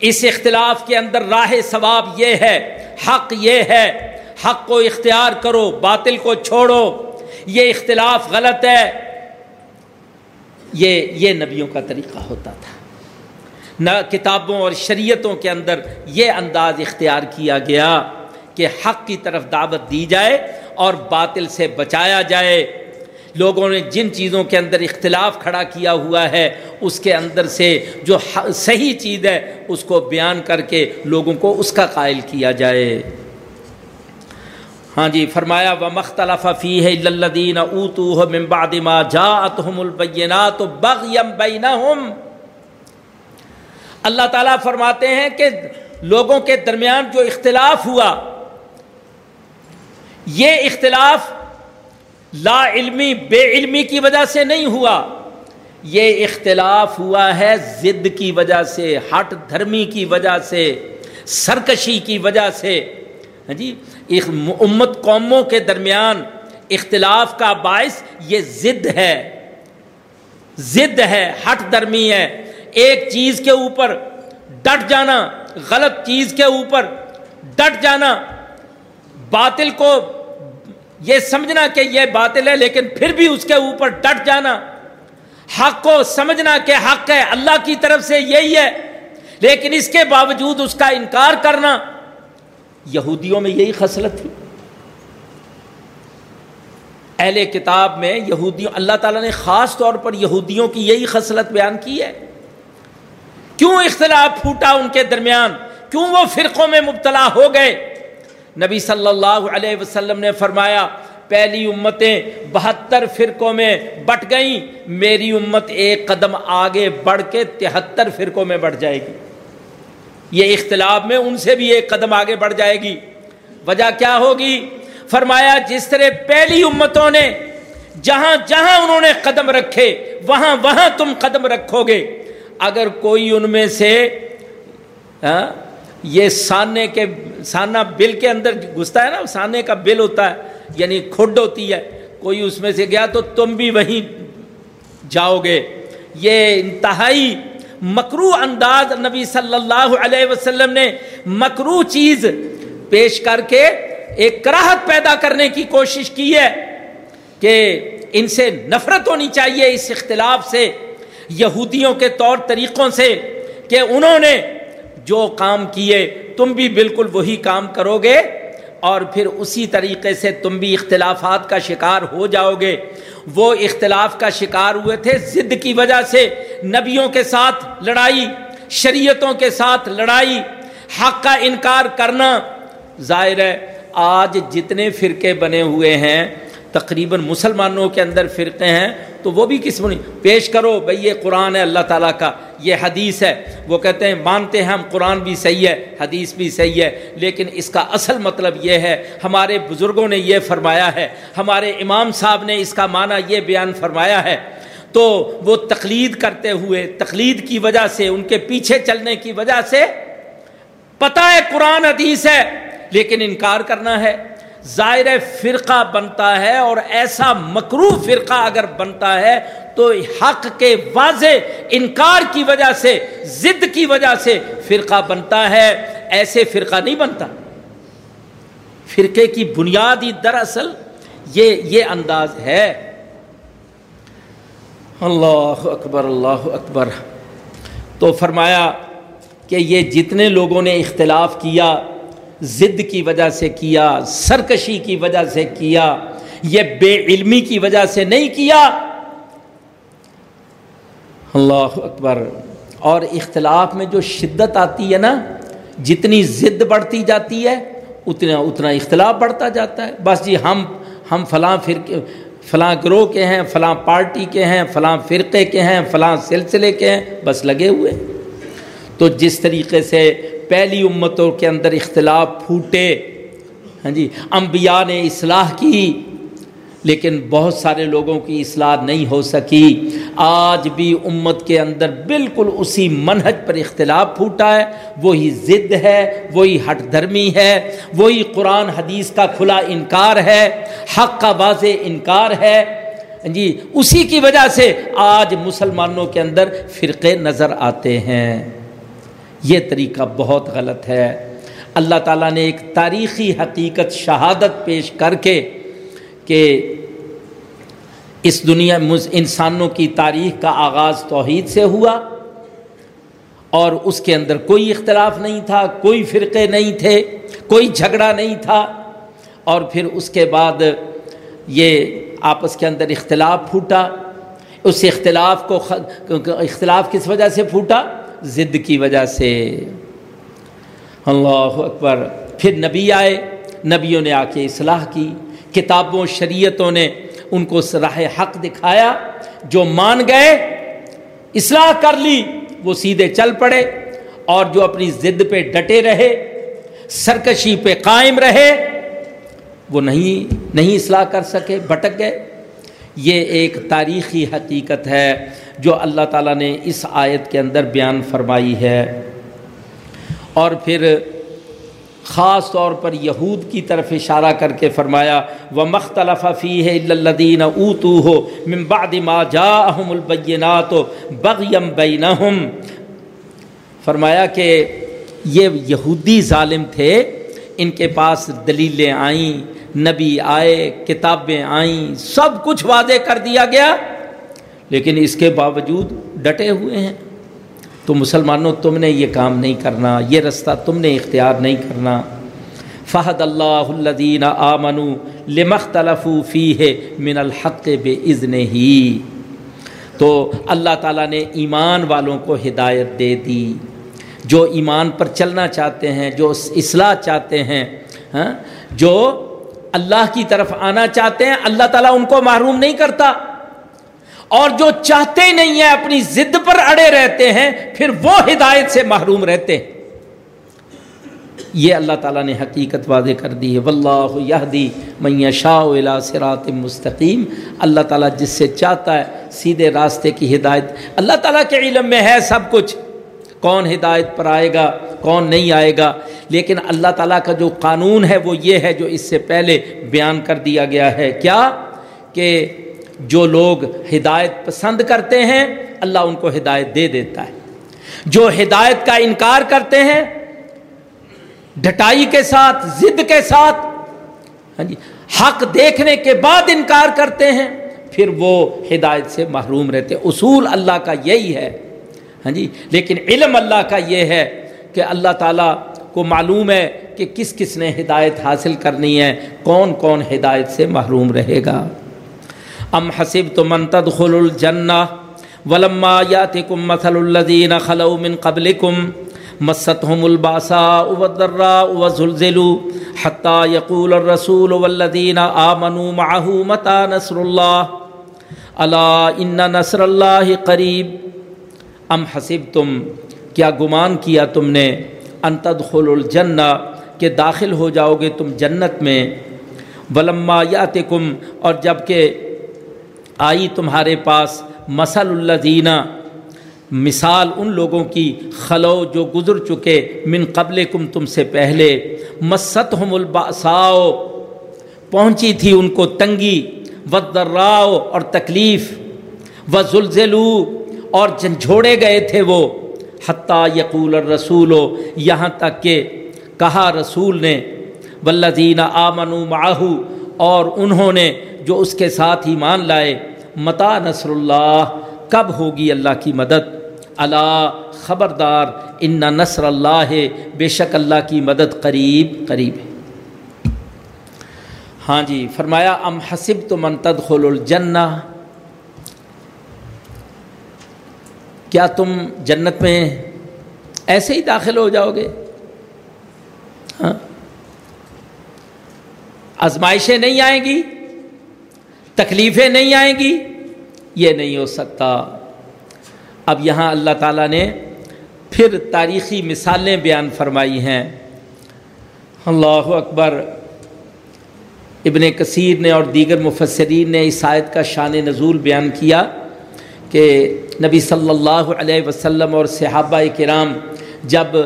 اس اختلاف کے اندر راہ ثواب یہ ہے، حق یہ ہے، حق کو اختیار کرو، باطل کو چھوڑو، یہ اختلاف غلط ہے۔ یہ یہ نبیوں کا طریقہ ہوتا تھا۔ نہ کتابوں اور شریعتوں کے اندر یہ انداز اختیار کیا گیا کہ حق کی طرف دعوت دی جائے اور باطل سے بچایا جائے۔ لوگوں نے جن چیزوں کے اندر اختلاف کھڑا کیا ہوا ہے، اس کے اندر سے جو صحیح چیز ہے، اس کو بیان کر کے لوگوں کو اس کا قائل کیا جائے۔ ہاں جی فرمایا و مختلف فی ہے للذین اوتوہ من ما جاءتهم البینات بغیم بینہم اللہ تعالیٰ فرماتے ہیں کہ لوگوں کے درمیان جو اختلاف ہوا، یہ اختلاف لا علمی، بے علمی کی وجہ سے نہیں ہوا۔ یہ اختلاف ہوا ہے ضد کی وجہ سے، ہٹ دھرمی کی وجہ سے، سرکشی کی وجہ سے۔ ہاں جی امت قوموں کے درمیان اختلاف کا باعث یہ ضد ہے۔ ضد ہے، ہٹ درمی ہے۔ ایک چیز کے اوپر ڈٹ جانا، غلط چیز کے اوپر ڈٹ جانا۔ باطل کو یہ سمجھنا کہ یہ باطل ہے، لیکن پھر بھی اس کے اوپر ڈٹ جانا۔ حق کو سمجھنا کہ حق ہے، اللہ کی طرف سے یہی ہے، لیکن اس کے باوجود اس کا انکار کرنا۔ یہودیوں میں یہی خصلت تھی۔ اہل کتاب میں یہودیوں، اللہ تعالیٰ نے خاص طور پر یہودیوں کی یہی خصلت بیان کی ہے۔ کیوں اختلاف پھوٹا ان کے درمیان؟ کیوں وہ فرقوں میں مبتلا ہو گئے؟ نبی صلی اللہ علیہ وسلم نے فرمایا، پہلی امتیں بہتر فرقوں میں بٹ گئیں، میری امت ایک قدم آگے بڑھ کے تہتر فرقوں میں بڑھ جائے گی۔ یہ اختلاف میں ان سے بھی ایک قدم آگے بڑھ جائے گی۔ وجہ کیا ہوگی؟ فرمایا، جس طرح پہلی امتوں نے جہاں جہاں انہوں نے قدم رکھے، وہاں وہاں تم قدم رکھو گے۔ اگر کوئی ان میں سے ہاں یہ سانے کے سانا بل کے اندر گھستا ہے نا، سانے کا بل ہوتا ہے یعنی کھڈ ہوتی ہے۔ کوئی اس میں سے گیا تو تم بھی وہیں جاؤ گے۔ یہ انتہائی مکرو انداز نبی صلی اللہ علیہ وسلم نے مکرو چیز پیش کر کے ایک کراہت پیدا کرنے کی کوشش کی ہے کہ ان سے نفرت ہونی چاہیے اس اختلاف سے، یہودیوں کے طور طریقوں سے، کہ انہوں نے جو کام کیے تم بھی بالکل وہی کام کرو گے اور پھر اسی طریقے سے تم بھی اختلافات کا شکار ہو جاؤ گے۔ وہ اختلاف کا شکار ہوئے تھے ضد کی وجہ سے۔ نبیوں کے ساتھ لڑائی، شریعتوں کے ساتھ لڑائی، حق کا انکار کرنا۔ ظاہر ہے، آج جتنے فرقے بنے ہوئے ہیں، تقریباً مسلمانوں کے اندر فرقے ہیں۔ تو وہ بھی کس نہیں پیش کرو بھئی یہ قرآن ہے، اللہ تعالیٰ کا، یہ حدیث ہے۔ وہ کہتے ہیں، مانتے ہیں ہم، قرآن بھی صحیح ہے، حدیث بھی صحیح ہے، لیکن اس کا اصل مطلب یہ ہے، ہمارے بزرگوں نے یہ فرمایا ہے، ہمارے امام صاحب نے اس کا معنی یہ بیان فرمایا ہے۔ تو وہ تقلید کرتے ہوئے، تقلید کی وجہ سے، ان کے پیچھے چلنے کی وجہ سے، پتہ ہے قرآن حدیث ہے، لیکن انکار کرنا ہے۔ ظاہر فرقہ بنتا ہے اور ایسا مکرو فرقہ اگر بنتا ہے تو حق کے واضح انکار کی وجہ سے، ضد کی وجہ سے فرقہ بنتا ہے۔ ایسے فرقہ نہیں بنتا۔ فرقے کی بنیادی دراصل یہ یہ انداز ہے۔ اللہ اکبر اللہ اکبر۔ تو فرمایا کہ یہ جتنے لوگوں نے اختلاف کیا ضد کی وجہ سے کیا، سرکشی کی وجہ سے کیا، یہ بے علمی کی وجہ سے نہیں کیا۔ اللہ اکبر۔ اور اختلاف میں جو شدت آتی ہے نا، جتنی ضد بڑھتی جاتی ہے، اتنا اتنا اختلاف بڑھتا جاتا ہے۔ بس جی ہم ہم فلاں فرقے فلاں گروہ کے ہیں، فلاں پارٹی کے ہیں، فلاں فرقے کے ہیں، فلاں سلسلے کے ہیں، بس لگے ہوئے۔ تو جس طریقے سے پہلی امتوں کے اندر اختلاف پھوٹے۔ ہاں جی انبیاء نے اصلاح کی، لیکن بہت سارے لوگوں کی اصلاح نہیں ہو سکی۔ آج بھی امت کے اندر بالکل اسی منہج پر اختلاف پھوٹا ہے۔ وہی ضد ہے، وہی ہٹ دھرمی ہے، وہی قرآن حدیث کا کھلا انکار ہے، حق کا واضح انکار ہے۔ ہاں جی اسی کی وجہ سے آج مسلمانوں کے اندر فرقے نظر آتے ہیں۔ یہ طریقہ بہت غلط ہے۔ اللہ تعالیٰ نے ایک تاریخی حقیقت شہادت پیش کر کے کہ اس دنیا انسانوں کی تاریخ کا آغاز توحید سے ہوا اور اس کے اندر کوئی اختلاف نہیں تھا، کوئی فرقے نہیں تھے، کوئی جھگڑا نہیں تھا۔ اور پھر اس کے بعد یہ آپس کے اندر اختلاف پھوٹا۔ اس اختلاف کو اختلاف کس وجہ سے پھوٹا؟ ضد کی وجہ سے۔ اللہ اکبر۔ پھر نبی آئے، نبیوں نے آ کے اصلاح کی، کتابوں، شریعتوں نے ان کو راہ حق دکھایا۔ جو مان گئے، اصلاح کر لی، وہ سیدھے چل پڑے۔ اور جو اپنی ضد پہ ڈٹے رہے، سرکشی پہ قائم رہے، وہ نہیں نہیں اصلاح کر سکے، بھٹک گئے۔ یہ ایک تاریخی حقیقت ہے جو اللہ تعالیٰ نے اس آیت کے اندر بیان فرمائی ہے۔ اور پھر خاص طور پر یہود کی طرف اشارہ کر کے فرمایا و مختلف فی ہے اللدین اوتو ہو ممباد ما جا احم البینات و بغیم بینہم فرمایا کہ یہ یہودی ظالم تھے، ان کے پاس دلیلیں آئیں نبی آئے، کتابیں آئیں، سب کچھ واضح کر دیا گیا۔ لیکن اس کے باوجود ڈٹے ہوئے ہیں۔ تو مسلمانوں، تم نے یہ کام نہیں کرنا، یہ رستہ تم نے اختیار نہیں کرنا۔ فہد اللہ الدین آ منو لمختلف فی ہے من الحق بے عزن ہی تو اللہ تعالیٰ نے ایمان والوں کو ہدایت دے دی۔ جو ایمان پر چلنا چاہتے ہیں، جو اصلاح چاہتے ہیں ہاں جو اللہ کی طرف آنا چاہتے ہیں، اللہ تعالیٰ ان کو محروم نہیں کرتا۔ اور جو چاہتے نہیں ہیں، اپنی ضد پر اڑے رہتے ہیں، پھر وہ ہدایت سے محروم رہتے ہیں۔ یہ اللہ تعالیٰ نے حقیقت واضح کر دی ہے۔ واللہ یہدی من شاہ الا سرات مستقیم۔ اللہ تعالیٰ جس سے چاہتا ہے، سیدھے راستے کی ہدایت۔ اللہ تعالیٰ کے علم میں ہے سب کچھ۔ کون ہدایت پر آئے گا؟ کون نہیں آئے گا۔ لیکن اللہ تعالیٰ کا جو قانون ہے وہ یہ ہے جو اس سے پہلے بیان کر دیا گیا ہے۔ کیا؟ کہ جو لوگ ہدایت پسند کرتے ہیں، اللہ ان کو ہدایت دے دیتا ہے۔ جو ہدایت کا انکار کرتے ہیں، ڈٹائی کے ساتھ، ضد کے ساتھ ہاں جی حق دیکھنے کے بعد انکار کرتے ہیں، پھر وہ ہدایت سے محروم رہتے۔ اصول اللہ کا یہی ہے۔ ہاں جی لیکن علم اللہ کا یہ ہے کہ اللہ تعالیٰ کو معلوم ہے کہ کس کس نے ہدایت حاصل کرنی ہے، کون کون ہدایت سے محروم رہے گا۔ ام حسب تو منتد خل الجنا ولما یاتکم مثل الذین خلو من قبلکم مستهم الباساء والضراء وزلزلوا حتى يقول الرسول والذين آمنوا معه متى نصر الله الا ان نصر الله قریب۔ ام حسب کیا گمان کیا تم نے؟ انتدخل الجنہ، کہ داخل ہو جاؤ گے تم جنت میں۔ ولما یاتکم، اور جبکہ آئی تمہارے پاس مسل الزینہ مثال ان لوگوں کی، خلو جو گزر چکے من قبل کم تم سے پہلے۔ مست ہم الباساؤ پہنچی تھی ان کو تنگی۔ و دراؤ اور تکلیف۔ و زلزلو اور جھنجھوڑے گئے تھے وہ۔ حتیٰ یقول الرسول، یہاں تک کہ کہا رسول نے ولزین آمن معاہو اور انہوں نے جو اس کے ساتھ ایمان لائے، متا نصر اللہ، کب ہوگی اللہ کی مدد؟ اللہ خبردار، ان نصر اللہ ہے بے شک اللہ کی مدد قریب قریب ہے۔ ہاں جی فرمایا، ام حسب تو منتد خل الجنا کیا تم جنت میں ایسے ہی داخل ہو جاؤ گے؟ ہاں؟ آزمائشیں نہیں آئیں گی، تکلیفیں نہیں آئیں گی، یہ نہیں ہو سکتا۔ اب یہاں اللہ تعالیٰ نے پھر تاریخی مثالیں بیان فرمائی ہیں۔ اللہ اکبر، ابن کثیر نے اور دیگر مفسرین نے اس آیت کا شان نزول بیان کیا۔ کہ نبی صلی اللہ علیہ وسلم اور صحابہ کرام جب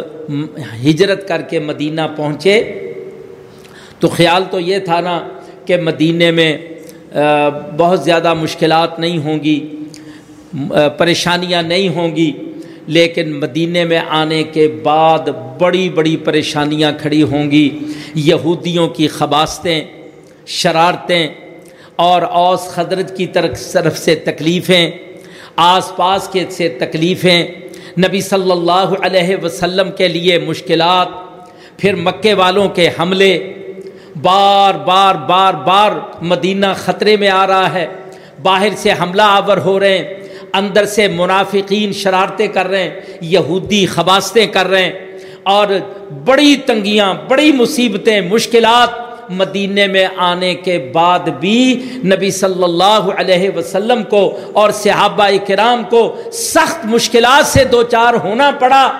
ہجرت کر کے مدینہ پہنچے، تو خیال تو یہ تھا نا کہ مدینہ میں بہت زیادہ مشکلات نہیں ہوں گی پریشانیاں نہیں ہوں گی لیکن مدینہ میں آنے کے بعد بڑی بڑی پریشانیاں کھڑی ہوں گی یہودیوں کی خباستیں، شرارتیں اور اوس خدرت کی طرف سے تکلیفیں۔ آس پاس کے سے تکلیفیں، نبی صلی اللہ علیہ وسلم کے لیے مشکلات، پھر مکے والوں کے حملے، بار بار بار بار مدینہ خطرے میں آ رہا ہے، باہر سے حملہ آور ہو رہے ہیں، اندر سے منافقین شرارتیں کر رہے ہیں، یہودی خباستیں کر رہے ہیں، اور بڑی تنگیاں، بڑی مصیبتیں، مشکلات مدینے میں آنے کے بعد بھی نبی صلی اللہ علیہ وسلم کو اور صحابہ کرام کو سخت مشکلات سے دو چار ہونا پڑا۔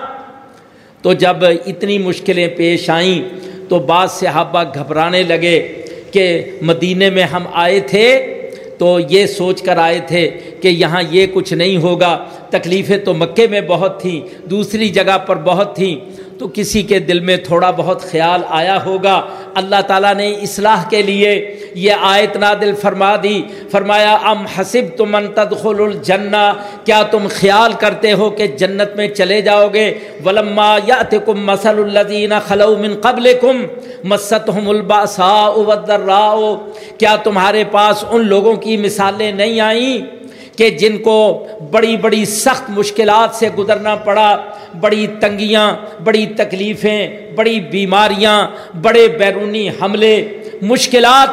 تو جب اتنی مشکلیں پیش آئیں تو بعض صحابہ گھبرانے لگے کہ مدینے میں ہم آئے تھے۔ تو یہ سوچ کر آئے تھے کہ یہاں یہ کچھ نہیں ہوگا۔ تکلیفیں تو مکے میں بہت تھیں، دوسری جگہ پر بہت تھیں۔ تو کسی کے دل میں تھوڑا بہت خیال آیا ہوگا۔ اللہ تعالیٰ نے اصلاح کے لیے یہ آیت نادل فرما دی۔ فرمایا، ام حسب تم تدخل الجنہ۔ کیا تم خیال کرتے ہو کہ جنت میں چلے جاؤ گے؟ ولما یاتکم مثل الذین خلو من قبلکم مستہم الباساء والضراء۔ کیا تمہارے پاس ان لوگوں کی مثالیں نہیں آئیں کہ جن کو بڑی بڑی سخت مشکلات سے گزرنا پڑا؟ بڑی تنگیاں، بڑی تکلیفیں، بڑی بیماریاں، بڑے بیرونی حملے، مشکلات،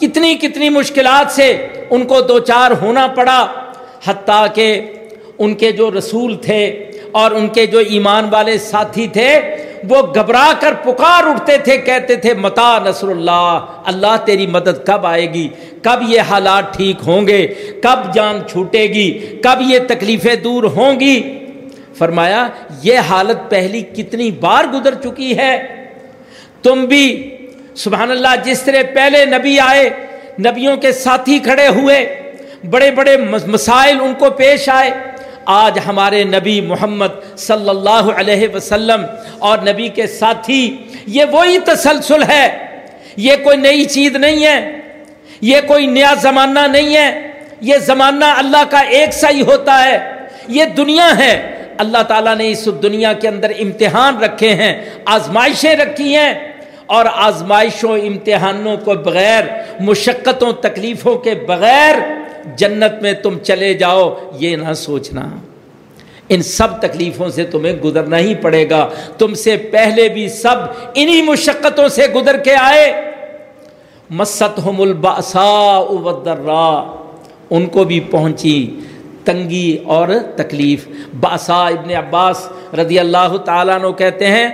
کتنی کتنی مشکلات سے ان کو دو چار ہونا پڑا، حتیٰ کہ ان کے جو رسول تھے اور ان کے جو ایمان والے ساتھی تھے، وہ گھبرا کر پکار اٹھتے تھے، کہتے تھے، متا نصر اللہ اللہ تیری مدد کب آئے گی؟ کب یہ حالات ٹھیک ہوں گے؟ کب جان چھوٹے گی؟ کب یہ تکلیفیں دور ہوں گی؟ فرمایا، یہ حالت پہلی کتنی بار گزر چکی ہے؟ تم بھی، سبحان اللہ، جس طرح پہلے نبی آئے، نبیوں کے ساتھی کھڑے ہوئے، بڑے بڑے مسائل ان کو پیش آئے۔ آج ہمارے نبی محمد صلی اللہ علیہ وسلم اور نبی کے ساتھی، یہ وہی تسلسل ہے۔ یہ کوئی نئی چیز نہیں ہے۔ یہ کوئی نیا زمانہ نہیں ہے۔ یہ زمانہ اللہ کا ایک سا ہی ہوتا ہے۔ یہ دنیا ہے۔ اللہ تعالیٰ نے اس دنیا کے اندر امتحان رکھے ہیں، آزمائشیں رکھی ہیں اور آزمائشوں، امتحانوں کو بغیر، مشقتوں، تکلیفوں کے بغیر جنت میں تم چلے جاؤ، یہ نہ سوچنا۔ ان سب تکلیفوں سے تمہیں گزرنا ہی پڑے گا۔ تم سے پہلے بھی سب انہی مشقتوں سے گزر کے آئے۔ مست ہم الباسا ان کو بھی پہنچی۔ تنگی اور تکلیف۔ باسا ابن عباس رضی اللہ تعالیٰ نو کہتے ہیں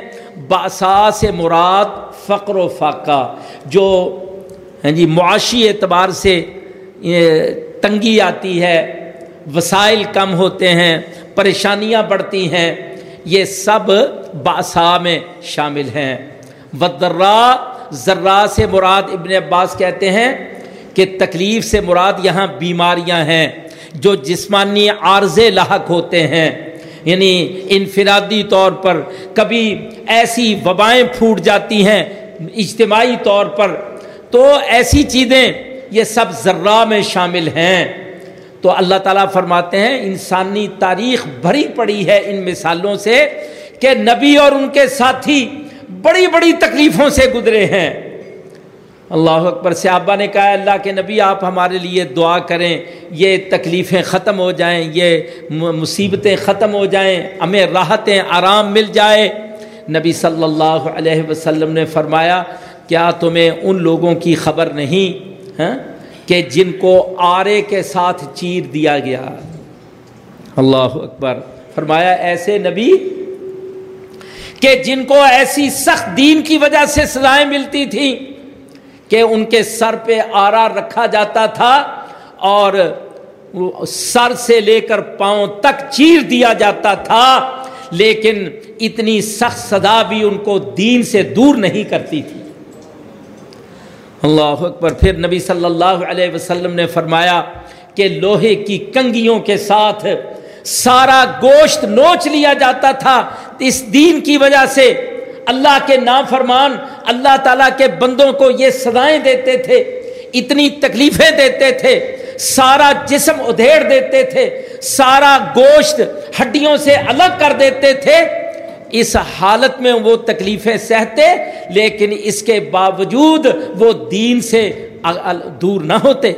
باسا سے مراد فقر و فاقہ، جو ہاں جی معاشی اعتبار سے تنگی آتی ہے، وسائل کم ہوتے ہیں، پریشانیاں بڑھتی ہیں، یہ سب باسا میں شامل ہیں۔ ودرا ذرا سے مراد ابن عباس کہتے ہیں کہ تکلیف سے مراد یہاں بیماریاں ہیں۔ جو جسمانی عارضے لاحق ہوتے ہیں یعنی انفرادی طور پر کبھی ایسی وبائیں پھوٹ جاتی ہیں اجتماعی طور پر، تو ایسی چیزیں یہ سب ذرہ میں شامل ہیں۔ تو اللہ تعالیٰ فرماتے ہیں، انسانی تاریخ بھری پڑی ہے ان مثالوں سے کہ نبی اور ان کے ساتھی بڑی بڑی تکلیفوں سے گزرے ہیں۔ اللہ اکبر صحابہ نے کہا اللہ کے نبی آپ ہمارے لیے دعا کریں، یہ تکلیفیں ختم ہو جائیں، یہ مصیبتیں ختم ہو جائیں، ہمیں راحتیں آرام مل جائے۔ نبی صلی اللہ علیہ وسلم نے فرمایا، کیا تمہیں ان لوگوں کی خبر نہیں ہاں کہ جن کو آرے کے ساتھ چیر دیا گیا؟ اللہ اکبر۔ فرمایا، ایسے نبی کہ جن کو ایسی سخت دین کی وجہ سے سزائیں ملتی تھیں کہ ان کے سر پہ آرا رکھا جاتا تھا اور سر سے لے کر پاؤں تک چیر دیا جاتا تھا، لیکن اتنی سخت سزا بھی ان کو دین سے دور نہیں کرتی تھی۔ اللہ اکبر۔ پھر نبی صلی اللہ علیہ وسلم نے فرمایا کہ لوہے کی کنگیوں کے ساتھ سارا گوشت نوچ لیا جاتا تھا، اس دین کی وجہ سے اللہ کے نافرمان، اللہ تعالیٰ کے بندوں کو یہ سزائیں دیتے تھے، اتنی تکلیفیں دیتے تھے، سارا جسم ادھیڑ دیتے تھے، سارا گوشت ہڈیوں سے الگ کر دیتے تھے۔ اس حالت میں وہ تکلیفیں سہتے، لیکن اس کے باوجود وہ دین سے دور نہ ہوتے۔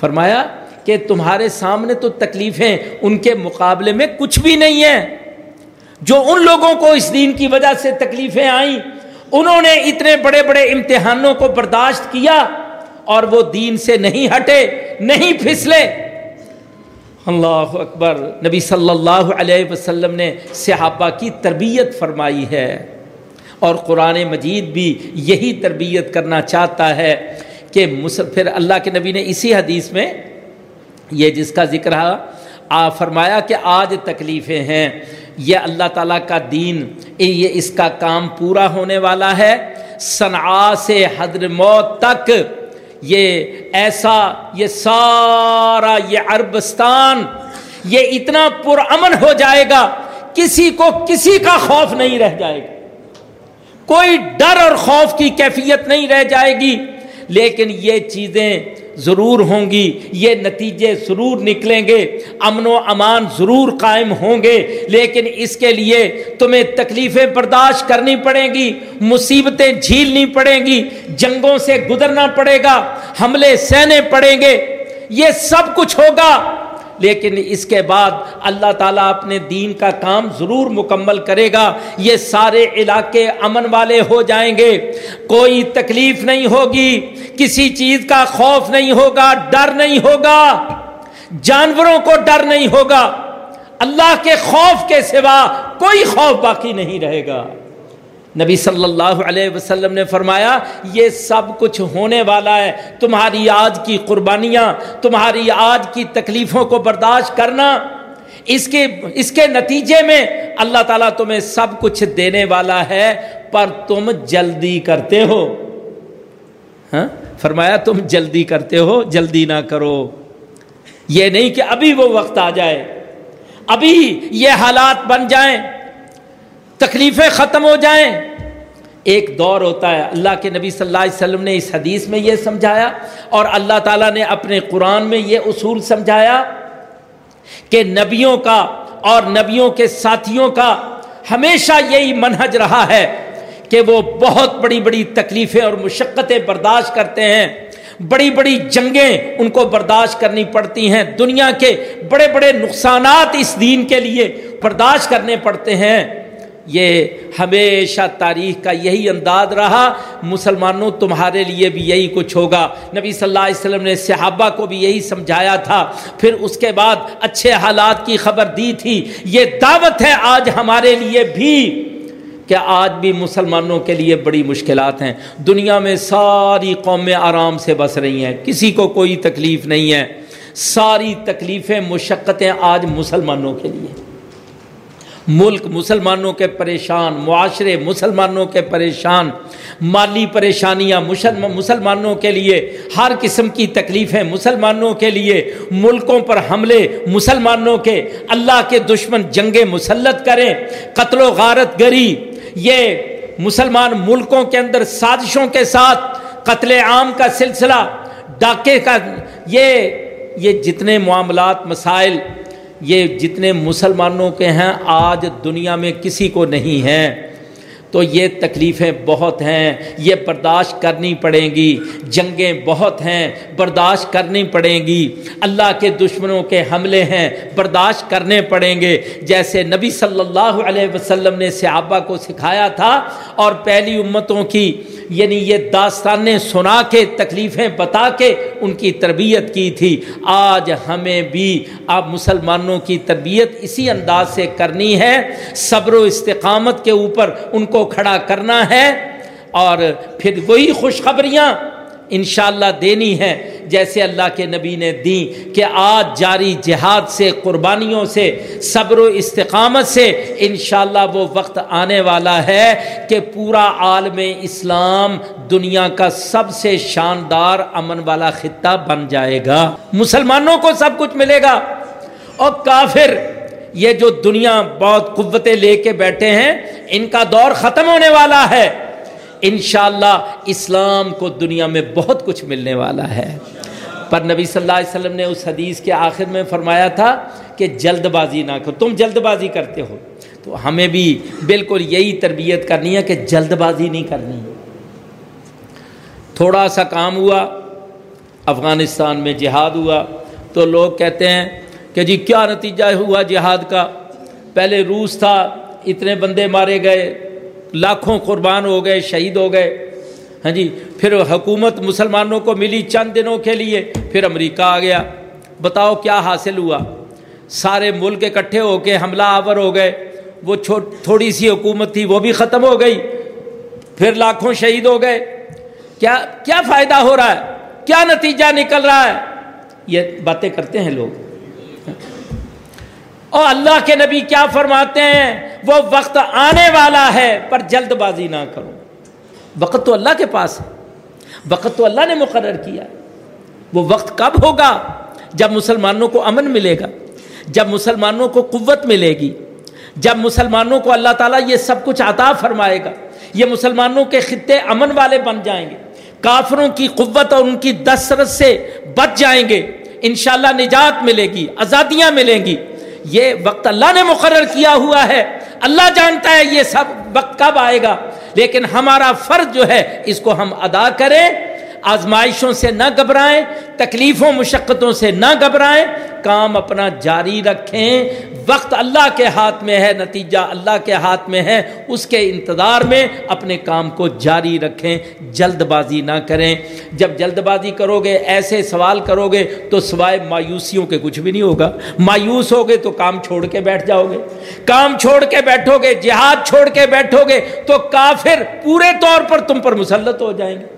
فرمایا کہ تمہارے سامنے تو تکلیفیں ان کے مقابلے میں کچھ بھی نہیں ہیں۔ جو ان لوگوں کو اس دین کی وجہ سے تکلیفیں آئیں، انہوں نے اتنے بڑے بڑے امتحانوں کو برداشت کیا اور وہ دین سے نہیں ہٹے، نہیں پھسلے۔ اللہ اکبر، نبی صلی اللہ علیہ وسلم نے صحابہ کی تربیت فرمائی ہے۔ اور قرآن مجید بھی یہی تربیت کرنا چاہتا ہے کہ پھر اللہ کے نبی نے اسی حدیث میں یہ جس کا ذکر آ فرمایا کہ آج تکلیفیں ہیں۔ یہ اللہ تعالیٰ کا دین، یہ اس کا کام پورا ہونے والا ہے۔ صنعا سے حضر موت تک یہ ایسا، یہ سارا، یہ عربستان، یہ اتنا پرامن ہو جائے گا۔ کسی کو کسی کا خوف نہیں رہ جائے گا۔ کوئی ڈر اور خوف کی کیفیت نہیں رہ جائے گی۔ لیکن یہ چیزیں ضرور ہوں گی، یہ نتیجے ضرور نکلیں گے، امن و امان ضرور قائم ہوں گے، لیکن اس کے لیے تمہیں تکلیفیں برداشت کرنی پڑیں گی، مصیبتیں جھیلنی پڑیں گی، جنگوں سے گزرنا پڑے گا، حملے سہنے پڑیں گے، یہ سب کچھ ہوگا۔ لیکن اس کے بعد اللہ تعالیٰ اپنے دین کا کام ضرور مکمل کرے گا، یہ سارے علاقے امن والے ہو جائیں گے۔ کوئی تکلیف نہیں ہوگی، کسی چیز کا خوف نہیں ہوگا، ڈر نہیں ہوگا۔ جانوروں کو ڈر نہیں ہوگا۔ اللہ کے خوف کے سوا کوئی خوف باقی نہیں رہے گا۔ نبی صلی اللہ علیہ وسلم نے فرمایا، یہ سب کچھ ہونے والا ہے، تمہاری آج کی قربانیاں، تمہاری آج کی تکلیفوں کو برداشت کرنا۔ اس کے اس کے نتیجے میں اللہ تعالیٰ تمہیں سب کچھ دینے والا ہے، پر تم جلدی کرتے ہو۔ ہاں؟ فرمایا، تم جلدی کرتے ہو، جلدی نہ کرو۔ یہ نہیں کہ ابھی وہ وقت آ جائے۔ ابھی یہ حالات بن جائیں۔ تکلیفیں ختم ہو جائیں۔ ایک دور ہوتا ہے، اللہ کے نبی صلی اللہ علیہ وسلم نے اس حدیث میں یہ سمجھایا اور اللہ تعالیٰ نے اپنے قرآن میں یہ اصول سمجھایا کہ نبیوں کا اور نبیوں کے ساتھیوں کا ہمیشہ یہی منہج رہا ہے کہ وہ بہت بڑی بڑی تکلیفیں اور مشقتیں برداشت کرتے ہیں۔ بڑی بڑی جنگیں ان کو برداشت کرنی پڑتی ہیں۔ دنیا کے بڑے بڑے نقصانات اس دین کے لیے برداشت کرنے پڑتے ہیں۔ یہ ہمیشہ تاریخ کا یہی انداز رہا۔ مسلمانوں تمہارے لیے بھی یہی کچھ ہوگا۔ نبی صلی اللہ علیہ وسلم نے صحابہ کو بھی یہی سمجھایا تھا۔ پھر اس کے بعد اچھے حالات کی خبر دی تھی۔ یہ دعوت ہے آج ہمارے لیے بھی کہ آج بھی مسلمانوں کے لیے بڑی مشکلات ہیں۔ دنیا میں ساری قومیں آرام سے بس رہی ہیں۔ کسی کو کوئی تکلیف نہیں ہے۔ ساری تکلیفیں، مشقتیں آج مسلمانوں کے لیے۔ ملک مسلمانوں کے پریشان، معاشرے مسلمانوں کے پریشان، مالی پریشانیاں مسلمانوں کے لیے ہر قسم کی تکلیفیں مسلمانوں کے لیے ملکوں پر حملے مسلمانوں کے اللہ کے دشمن جنگ مسلط کریں، قتل و غارت گری، یہ مسلمان ملکوں کے اندر سازشوں کے ساتھ قتل عام کا سلسلہ، ڈاکے کا، یہ یہ جتنے معاملات، مسائل یہ جتنے مسلمانوں کے ہیں، آج دنیا میں کسی کو نہیں ہیں۔ تو یہ تکلیفیں بہت ہیں، یہ برداشت کرنی پڑیں گی۔ جنگیں بہت ہیں، برداشت کرنی پڑیں گی۔ اللہ کے دشمنوں کے حملے ہیں، برداشت کرنے پڑیں گے۔ جیسے نبی صلی اللہ علیہ وسلم نے صحابہ کو سکھایا تھا اور پہلی امتوں کی یعنی یہ داستانیں سنا کے، تکلیفیں بتا کے ان کی تربیت کی تھی۔ آج ہمیں بھی آپ مسلمانوں کی تربیت اسی انداز سے کرنی ہے۔ صبر و استقامت کے اوپر ان کو کھڑا کرنا ہے اور پھر وہی خوشخبریاں انشاءاللہ دینی ہے۔ جیسے اللہ کے نبی نے دی کہ آج جاری جہاد سے، قربانیوں سے، صبر و استقامت سے انشاءاللہ وہ وقت آنے والا ہے کہ پورا عالم اسلام دنیا کا سب سے شاندار امن والا خطہ بن جائے گا۔ مسلمانوں کو سب کچھ ملے گا۔ اور کافر، یہ جو دنیا بہت قوتیں لے کے بیٹھے ہیں، ان کا دور ختم ہونے والا ہے۔ انشاءاللہ اسلام کو دنیا میں بہت کچھ ملنے والا ہے۔ پر نبی صلی اللہ علیہ وسلم نے اس حدیث کے آخر میں فرمایا تھا کہ جلد بازی نہ کرو۔ تم جلد بازی کرتے ہو۔ تو ہمیں بھی بالکل یہی تربیت کرنی ہے کہ جلد بازی نہیں کرنی۔ تھوڑا سا کام ہوا، افغانستان میں جہاد ہوا۔ تو لوگ کہتے ہیں کہ جی کیا نتیجہ ہوا جہاد کا؟ پہلے روس تھا، اتنے بندے مارے گئے۔ لاکھوں قربان ہو گئے، شہید ہو گئے۔ ہاں جی پھر حکومت مسلمانوں کو ملی چند دنوں کے لیے، پھر امریکہ آ گیا۔ بتاؤ کیا حاصل ہوا؟ سارے ملک اکٹھے ہو کے حملہ آور ہو گئے۔ وہ تھوڑی سی حکومت تھی، وہ بھی ختم ہو گئی۔ پھر لاکھوں شہید ہو گئے۔ کیا کیا فائدہ ہو رہا ہے؟ کیا نتیجہ نکل رہا ہے؟ یہ باتیں کرتے ہیں لوگ۔ اور اللہ کے نبی کیا فرماتے ہیں؟ وہ وقت آنے والا ہے، پر جلد بازی نہ کرو۔ وقت تو اللہ کے پاس ہے۔ وقت تو اللہ نے مقرر کیا۔ وہ وقت کب ہوگا؟ جب مسلمانوں کو امن ملے گا۔ جب مسلمانوں کو قوت ملے گی۔ جب مسلمانوں کو اللہ تعالیٰ یہ سب کچھ عطا فرمائے گا۔ یہ مسلمانوں کے خطے امن والے بن جائیں گے۔ کافروں کی قوت اور ان کی دسترس سے بچ جائیں گے۔ انشاءاللہ نجات ملے گی، آزادیاں ملیں گی۔ یہ وقت اللہ نے مقرر کیا ہوا ہے۔ اللہ جانتا ہے یہ سب وقت کب آئے گا۔ لیکن ہمارا فرض جو ہے، اس کو ہم ادا کریں۔ آزمائشوں سے نہ گھبرائیں، تکلیفوں، مشقتوں سے نہ گھبرائیں، کام اپنا جاری رکھیں۔ وقت اللہ کے ہاتھ میں ہے، نتیجہ اللہ کے ہاتھ میں ہے۔ اس کے انتظار میں اپنے کام کو جاری رکھیں۔ جلد بازی نہ کریں۔ جب جلد بازی کرو گے ایسے سوال کرو گے تو سوائے مایوسیوں کے کچھ بھی نہیں ہوگا۔ مایوس ہو گے تو کام چھوڑ کے بیٹھ جاؤ گے کام چھوڑ کے بیٹھو گے جہاد چھوڑ کے بیٹھو گے تو کافر پورے طور پر تم پر مسلط ہو جائیں گے۔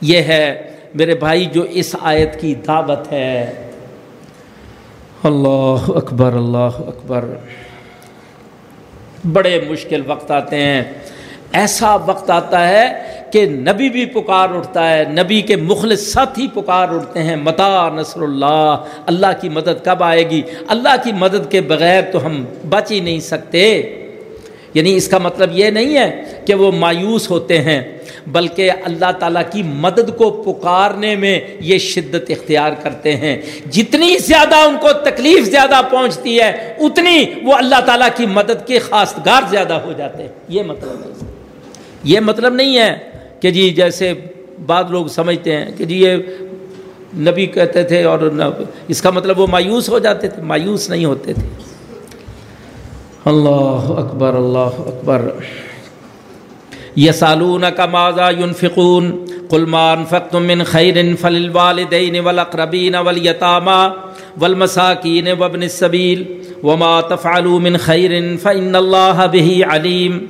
یہ ہے میرے بھائی جو اس آیت کی دعوت ہے۔ اللہ اکبر اللہ اکبر۔ بڑے مشکل وقت آتے ہیں۔ ایسا وقت آتا ہے کہ نبی بھی پکار اٹھتا ہے، نبی کے مخلص ساتھی پکار اٹھتے ہیں۔ متا نصر اللہ اللہ کی مدد کب آئے گی؟ اللہ کی مدد کے بغیر تو ہم بچ ہی نہیں سکتے۔ یعنی اس کا مطلب یہ نہیں ہے کہ وہ مایوس ہوتے ہیں۔ بلکہ اللہ تعالیٰ کی مدد کو پکارنے میں یہ شدت اختیار کرتے ہیں۔ جتنی زیادہ ان کو تکلیف زیادہ پہنچتی ہے، اتنی وہ اللہ تعالیٰ کی مدد کے خاصگار زیادہ ہو جاتے ہیں۔ یہ مطلب ہے یہ مطلب نہیں ہے کہ جی جیسے بعض لوگ سمجھتے ہیں کہ جی یہ نبی کہتے تھے اور اس کا مطلب وہ مایوس ہو جاتے تھے، مایوس نہیں ہوتے تھے۔ اللہ اکبر اللہ اکبر۔ یسالون کا ماضا یونفقون قلمان فقتم من خیر فل الوالدین والاقربین والیتاما والمساکین وابن السبیل وما تفعلوا من خیر فإن اللہ به علیم۔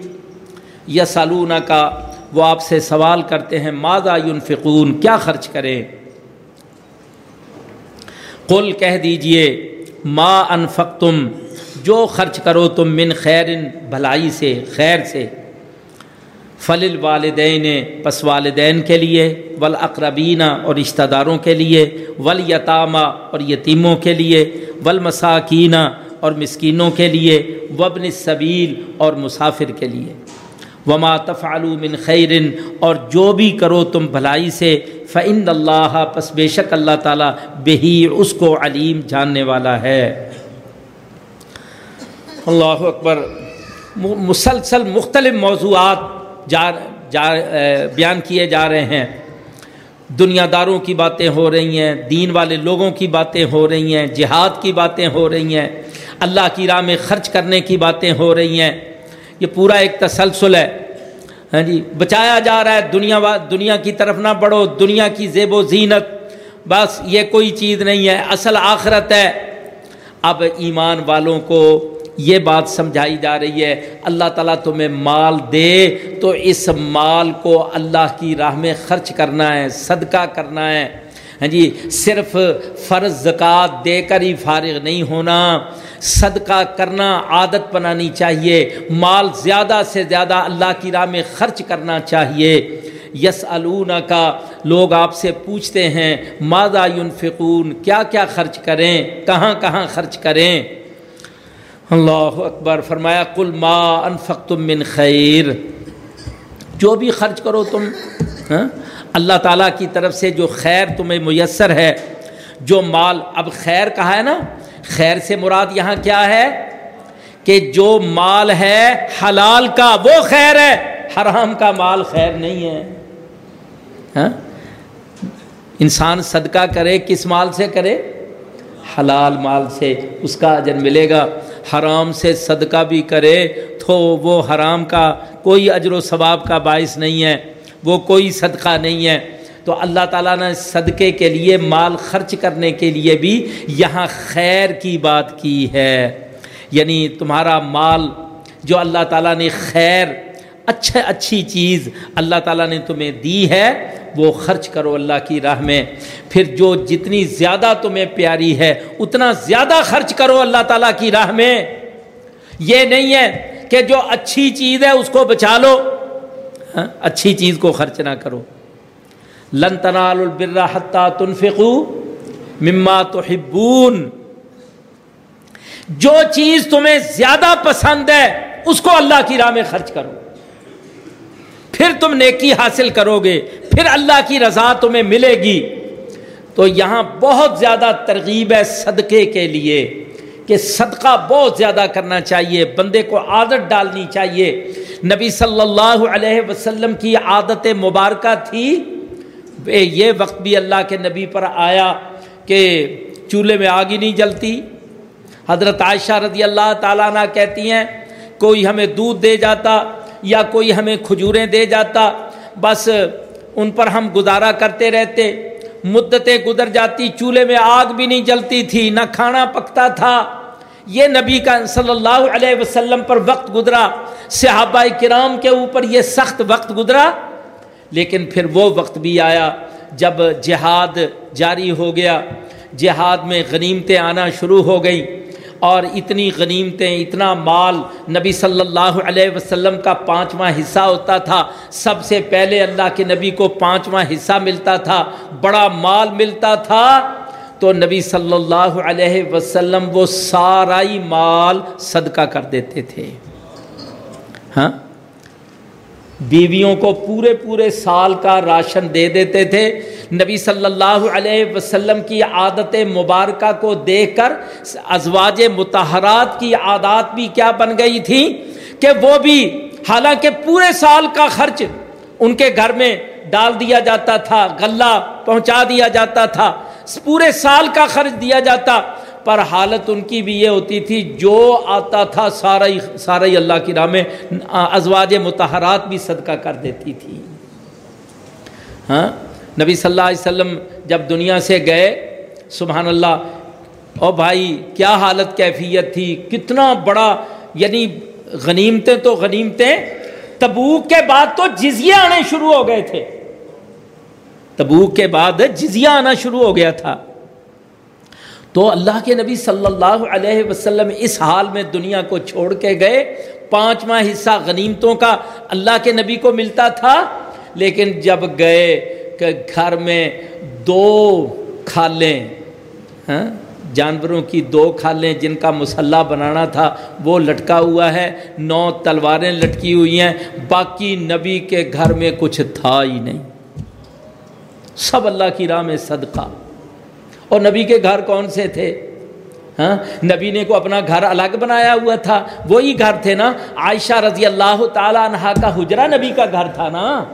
یسالون کا وہ آپ سے سوال کرتے ہیں، ماذا ينفقون کیا خرچ کریں؟ قل کہہ دیجیے، ما انفقتم، جو خرچ کرو تم من خیر، بھلائی سے، خیر سے۔ فل الوالدین پس والدین کے لیے ولاقربینہ اور رشتہ داروں کے لیے ولیتامہ اور یتیموں کے لیے ولمساکینہ اور مسکینوں کے لیے وبن صبیل اور مسافر کے لیے۔ وما تفعلوا من خیر اور جو بھی کرو تم بھلائی سے فعند اللہ پس بے شک اللہ تعالیٰ بہی اس کو علیم جاننے والا ہے۔ اللہ اکبر مسلسل مختلف موضوعات جا جا بیان کیے جا رہے ہیں۔ دنیا داروں کی باتیں ہو رہی ہیں، دین والے لوگوں کی باتیں ہو رہی ہیں، جہاد کی باتیں ہو رہی ہیں، اللہ کی راہ میں خرچ کرنے کی باتیں ہو رہی ہیں۔ یہ پورا ایک تسلسل ہے۔ ہاں جی بچایا جا رہا ہے۔ دنیا دنیا کی طرف نہ بڑھو، دنیا کی زیب و زینت۔ بس یہ کوئی چیز نہیں ہے۔ اصل آخرت ہے۔ اب ایمان والوں کو یہ بات سمجھائی جا رہی ہے، اللہ تعالیٰ تمہیں مال دے تو اس مال کو اللہ کی راہ میں خرچ کرنا ہے، صدقہ کرنا ہے۔ ہاں جی صرف فرض زکوٰۃ دے کر ہی فارغ نہیں ہونا، صدقہ کرنا عادت بنانی چاہیے۔ مال زیادہ سے زیادہ اللہ کی راہ میں خرچ کرنا چاہیے۔ یس کا لوگ آپ سے پوچھتے ہیں مادہ ینفقون؟ کیا کیا خرچ کریں؟ کہاں کہاں خرچ کریں؟ اللہ اکبر، فرمایا کل ما انفق تم من خیر۔ جو بھی خرچ کرو تم ہاں اللہ تعالیٰ کی طرف سے جو خیر تمہیں میسر ہے، جو مال، اب خیر کہا ہے نا، خیر سے مراد یہاں کیا ہے؟ کہ جو مال ہے، حلال کا وہ خیر ہے۔ حرام کا مال خیر نہیں ہے۔ ہاں انسان صدقہ کرے، کس مال سے کرے؟ حلال مال سے۔ اس کا اجر ملے گا۔ حرام سے صدقہ بھی کرے تو وہ حرام کا کوئی اجر و ثواب کا باعث نہیں ہے، وہ کوئی صدقہ نہیں ہے۔ تو اللہ تعالیٰ نے صدقے کے لیے، مال خرچ کرنے کے لیے بھی یہاں خیر کی بات کی ہے۔ یعنی تمہارا مال جو اللہ تعالیٰ نے خیر اچھا اچھی چیز اللہ تعالیٰ نے تمہیں دی ہے، وہ خرچ کرو اللہ کی راہ میں۔ پھر جو جتنی زیادہ تمہیں پیاری ہے، اتنا زیادہ خرچ کرو اللہ تعالیٰ کی راہ میں۔ یہ نہیں ہے کہ جو اچھی چیز ہے، اس کو بچا لو۔ ہاں؟ اچھی چیز کو خرچ نہ کرو۔ لن تنال البر حتہ تنفقو مما تو جو چیز تمہیں زیادہ پسند ہے، اس کو اللہ کی راہ میں خرچ کرو۔ پھر تم نیکی حاصل کرو گے، پھر اللہ کی رضا تمہیں ملے گی۔ تو یہاں بہت زیادہ ترغیب ہے صدقے کے لیے کہ صدقہ بہت زیادہ کرنا چاہیے، بندے کو عادت ڈالنی چاہیے۔ نبی صلی اللہ علیہ وسلم کی عادت مبارکہ تھی۔ یہ وقت بھی اللہ کے نبی پر آیا کہ چولہے میں آگ ہی نہیں جلتی۔ حضرت عائشہ رضی اللہ تعالیٰ نہ کہتی ہیں، کوئی ہمیں دودھ دے جاتا یا کوئی ہمیں کھجوریں دے جاتا، بس ان پر ہم گزارا کرتے رہتے۔ مدتیں گزر جاتی، چولہے میں آگ بھی نہیں جلتی تھی، نہ کھانا پکتا تھا۔ یہ نبی کا صلی اللہ علیہ وسلم پر وقت گزرا، صحابہ کرام کے اوپر یہ سخت وقت گزرا۔ لیکن پھر وہ وقت بھی آیا جب جہاد جاری ہو گیا۔ جہاد میں غنیمتیں آنا شروع ہو گئیں۔ اور اتنی غنیمتیں، اتنا مال نبی صلی اللہ علیہ وسلم کا پانچواں حصہ ہوتا تھا۔ سب سے پہلے اللہ کے نبی کو پانچواں حصہ ملتا تھا، بڑا مال ملتا تھا۔ تو نبی صلی اللہ علیہ وسلم وہ سارا ہی مال صدقہ کر دیتے تھے۔ ہاں؟ بیویوں کو پورے پورے سال کا راشن دے دیتے تھے۔ نبی صلی اللہ علیہ وسلم کی عادت مبارکہ کو دیکھ کر ازواج متحرات کی عادات بھی کیا بن گئی تھی کہ وہ بھی حالانکہ پورے سال کا خرچ ان کے گھر میں ڈال دیا جاتا تھا، غلہ پہنچا دیا جاتا تھا۔ پورے سال کا خرچ دیا جاتا۔ پر حالت ان کی بھی یہ ہوتی تھی، جو آتا تھا سارا ہی سارا ہی اللہ کی راہ میں ازواج متحرات بھی صدقہ کر دیتی تھی۔ ہاں؟ نبی صلی اللہ علیہ وسلم جب دنیا سے گئے، سبحان اللہ، او بھائی، کیا حالت کیفیت تھی؟ کتنا بڑا یعنی غنیمتیں تو غنیمتیں، تبوک کے بعد تو جزیہ آنے شروع ہو گئے تھے۔ تبوک کے بعد جزیہ آنا شروع ہو گیا تھا۔ تو اللہ کے نبی صلی اللہ علیہ وسلم اس حال میں دنیا کو چھوڑ کے گئے۔ پانچواں حصہ غنیمتوں کا اللہ کے نبی کو ملتا تھا، لیکن جب گئے کہ گھر میں دو کھالیں ہاں جانوروں کی دو کھالیں جن کا مسلح بنانا تھا، وہ لٹکا ہوا ہے۔ نو تلواریں لٹکی ہوئی ہیں، باقی نبی کے گھر میں کچھ تھا ہی نہیں۔ سب اللہ کی راہ میں صدقہ۔ اور نبی کے گھر کون سے تھے؟ ہاں؟ نبی نے کو اپنا گھر الگ بنایا ہوا تھا۔ وہی گھر تھے نا؟ عائشہ رضی اللہ تعالیٰ عنہ کا حجرہ نبی کا گھر تھا نا؟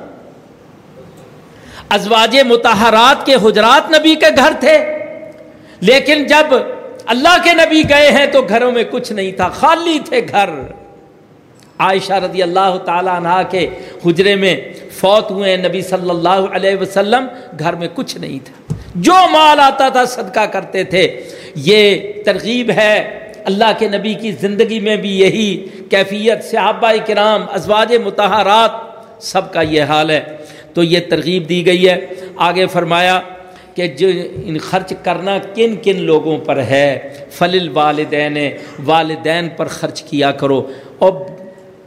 ازواج متحرات کے حجرات نبی کے گھر تھے۔ لیکن جب اللہ کے نبی گئے ہیں تو گھروں میں کچھ نہیں تھا۔ خالی تھے گھر۔ عائشہ رضی اللہ تعالیٰ عنہ کے حجرے میں فوت ہوئے نبی صلی اللہ علیہ وسلم۔ گھر میں کچھ نہیں تھا۔ جو مال آتا تھا صدقہ کرتے تھے، یہ ترغیب ہے۔ اللہ کے نبی کی زندگی میں بھی یہی کیفیت، صحابہ کرام، ازواج متحرات سب کا یہ حال ہے۔ تو یہ ترغیب دی گئی ہے۔ آگے فرمایا کہ جو ان خرچ کرنا کن کن لوگوں پر ہے۔ فل والدین والدین پر خرچ کیا کرو۔ اور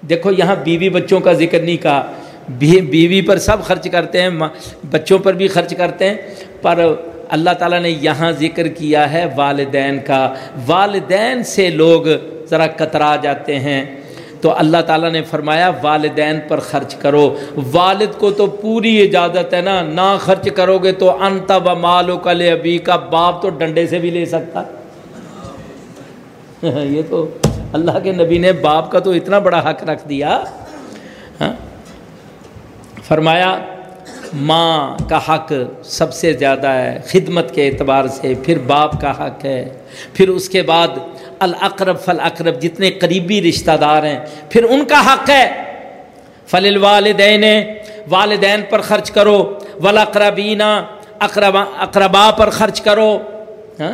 دیکھو، یہاں بیوی بچوں کا ذکر نہیں کہا۔ بیوی پر سب خرچ کرتے ہیں بچوں پر بھی خرچ کرتے ہیں۔ پر اللہ تعالیٰ نے یہاں ذکر کیا ہے والدین کا۔ والدین سے لوگ ذرا کترا جاتے ہیں۔ تو اللہ تعالیٰ نے فرمایا، والدین پر خرچ کرو۔ والد کو تو پوری اجازت ہے نا، نہ خرچ کرو گے تو انت و مال و کل ابھی کا باپ تو ڈنڈے سے بھی لے سکتا۔ *laughs* یہ تو اللہ کے نبی نے باپ کا تو اتنا بڑا حق رکھ دیا۔ ہاں۔ فرمایا ماں کا حق سب سے زیادہ ہے، خدمت کے اعتبار سے، پھر باپ کا حق ہے۔ پھر اس کے بعد الاقرب فل اقرب جتنے قریبی رشتہ دار ہیں، پھر ان کا حق ہے۔ فل الوالدین والدین پر خرچ کرو۔ ولاقربینہ اقربا اقربا پر خرچ کرو۔ ہاں؟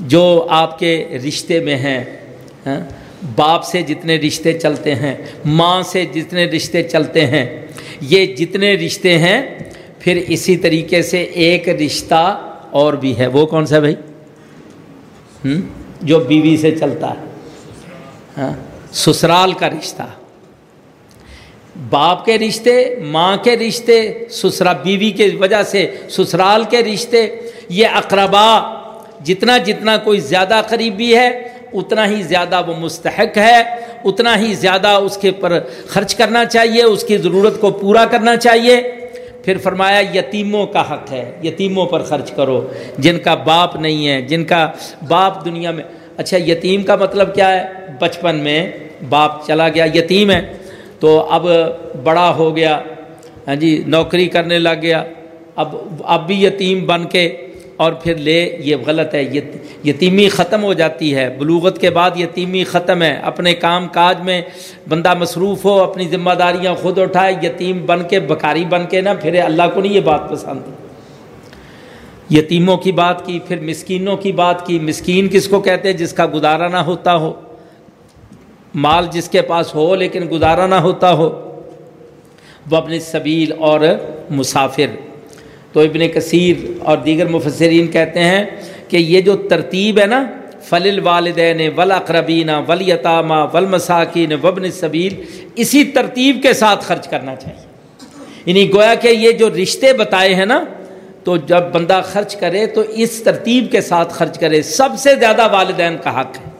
جو آپ کے رشتے میں ہیں ہاں؟ باپ سے جتنے رشتے چلتے ہیں، ماں سے جتنے رشتے چلتے ہیں یہ جتنے رشتے ہیں، پھر اسی طریقے سے ایک رشتہ اور بھی ہے۔ وہ کون سا بھائی؟ جو بیوی سے چلتا ہے۔ ہاں؟ سسرال کا رشتہ۔ باپ کے رشتے، ماں کے رشتے، سسرا بیوی کے وجہ سے، سسرال کے رشتے، یہ اقربا، جتنا جتنا کوئی زیادہ قریبی ہے اتنا ہی زیادہ وہ مستحق ہے، اتنا ہی زیادہ اس کے پر خرچ کرنا چاہیے، اس کی ضرورت کو پورا کرنا چاہیے۔ پھر فرمایا، یتیموں کا حق ہے، یتیموں پر خرچ کرو۔ جن کا باپ نہیں ہے، جن کا باپ دنیا میں اچھا یتیم کا مطلب کیا ہے؟ بچپن میں باپ چلا گیا، یتیم ہے۔ تو اب بڑا ہو گیا ہاں جی نوکری کرنے لگ گیا۔ اب اب بھی یتیم بن کے اور پھر لے، یہ غلط ہے یتیمی ختم ہو جاتی ہے۔ بلوغت کے بعد یتیمی ختم ہے۔ اپنے کام کاج میں بندہ مصروف ہو، اپنی ذمہ داریاں خود اٹھائے، یتیم بن کے بکاری بن کے نہ پھر اللہ کو نہیں یہ بات پسند۔ یتیموں کی بات کی، پھر مسکینوں کی بات کی۔ مسکین کس کو کہتے ہیں؟ جس کا گزارا نہ ہوتا ہو۔ مال جس کے پاس ہو لیکن گزارا نہ ہوتا ہو۔ وہ اپنی سبیل اور مسافر۔ تو ابن کثیر اور دیگر مفسرین کہتے ہیں کہ یہ جو ترتیب ہے نا فل الوالدین ولاقربینہ ولیطامہ ولمساکین وبن صبیل اسی ترتیب کے ساتھ خرچ کرنا چاہیے۔ یعنی گویا کہ یہ جو رشتے بتائے ہیں نا، تو جب بندہ خرچ کرے تو اس ترتیب کے ساتھ خرچ کرے۔ سب سے زیادہ والدین کا حق ہے۔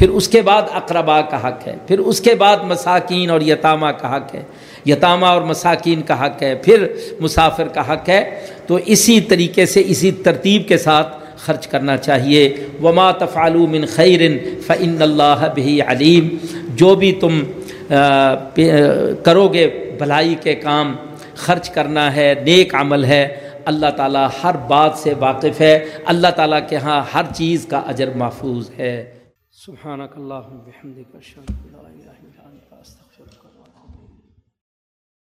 پھر اس کے بعد اقربا کا حق ہے، پھر اس کے بعد مساکین اور یتامہ کا حق ہے۔ یتامہ اور مساکین کا حق ہے، پھر مسافر کا حق ہے۔ تو اسی طریقے سے، اسی ترتیب کے ساتھ خرچ کرنا چاہیے۔ وما تفعلوا من خیر فعن اللہ بھی علیم جو بھی تم کرو گے بھلائی کے کام، خرچ کرنا ہے، نیک عمل ہے، اللہ تعالیٰ ہر بات سے واقف ہے۔ اللہ تعالیٰ کے ہاں ہر چیز کا اجر محفوظ ہے۔ سبحانک اللہ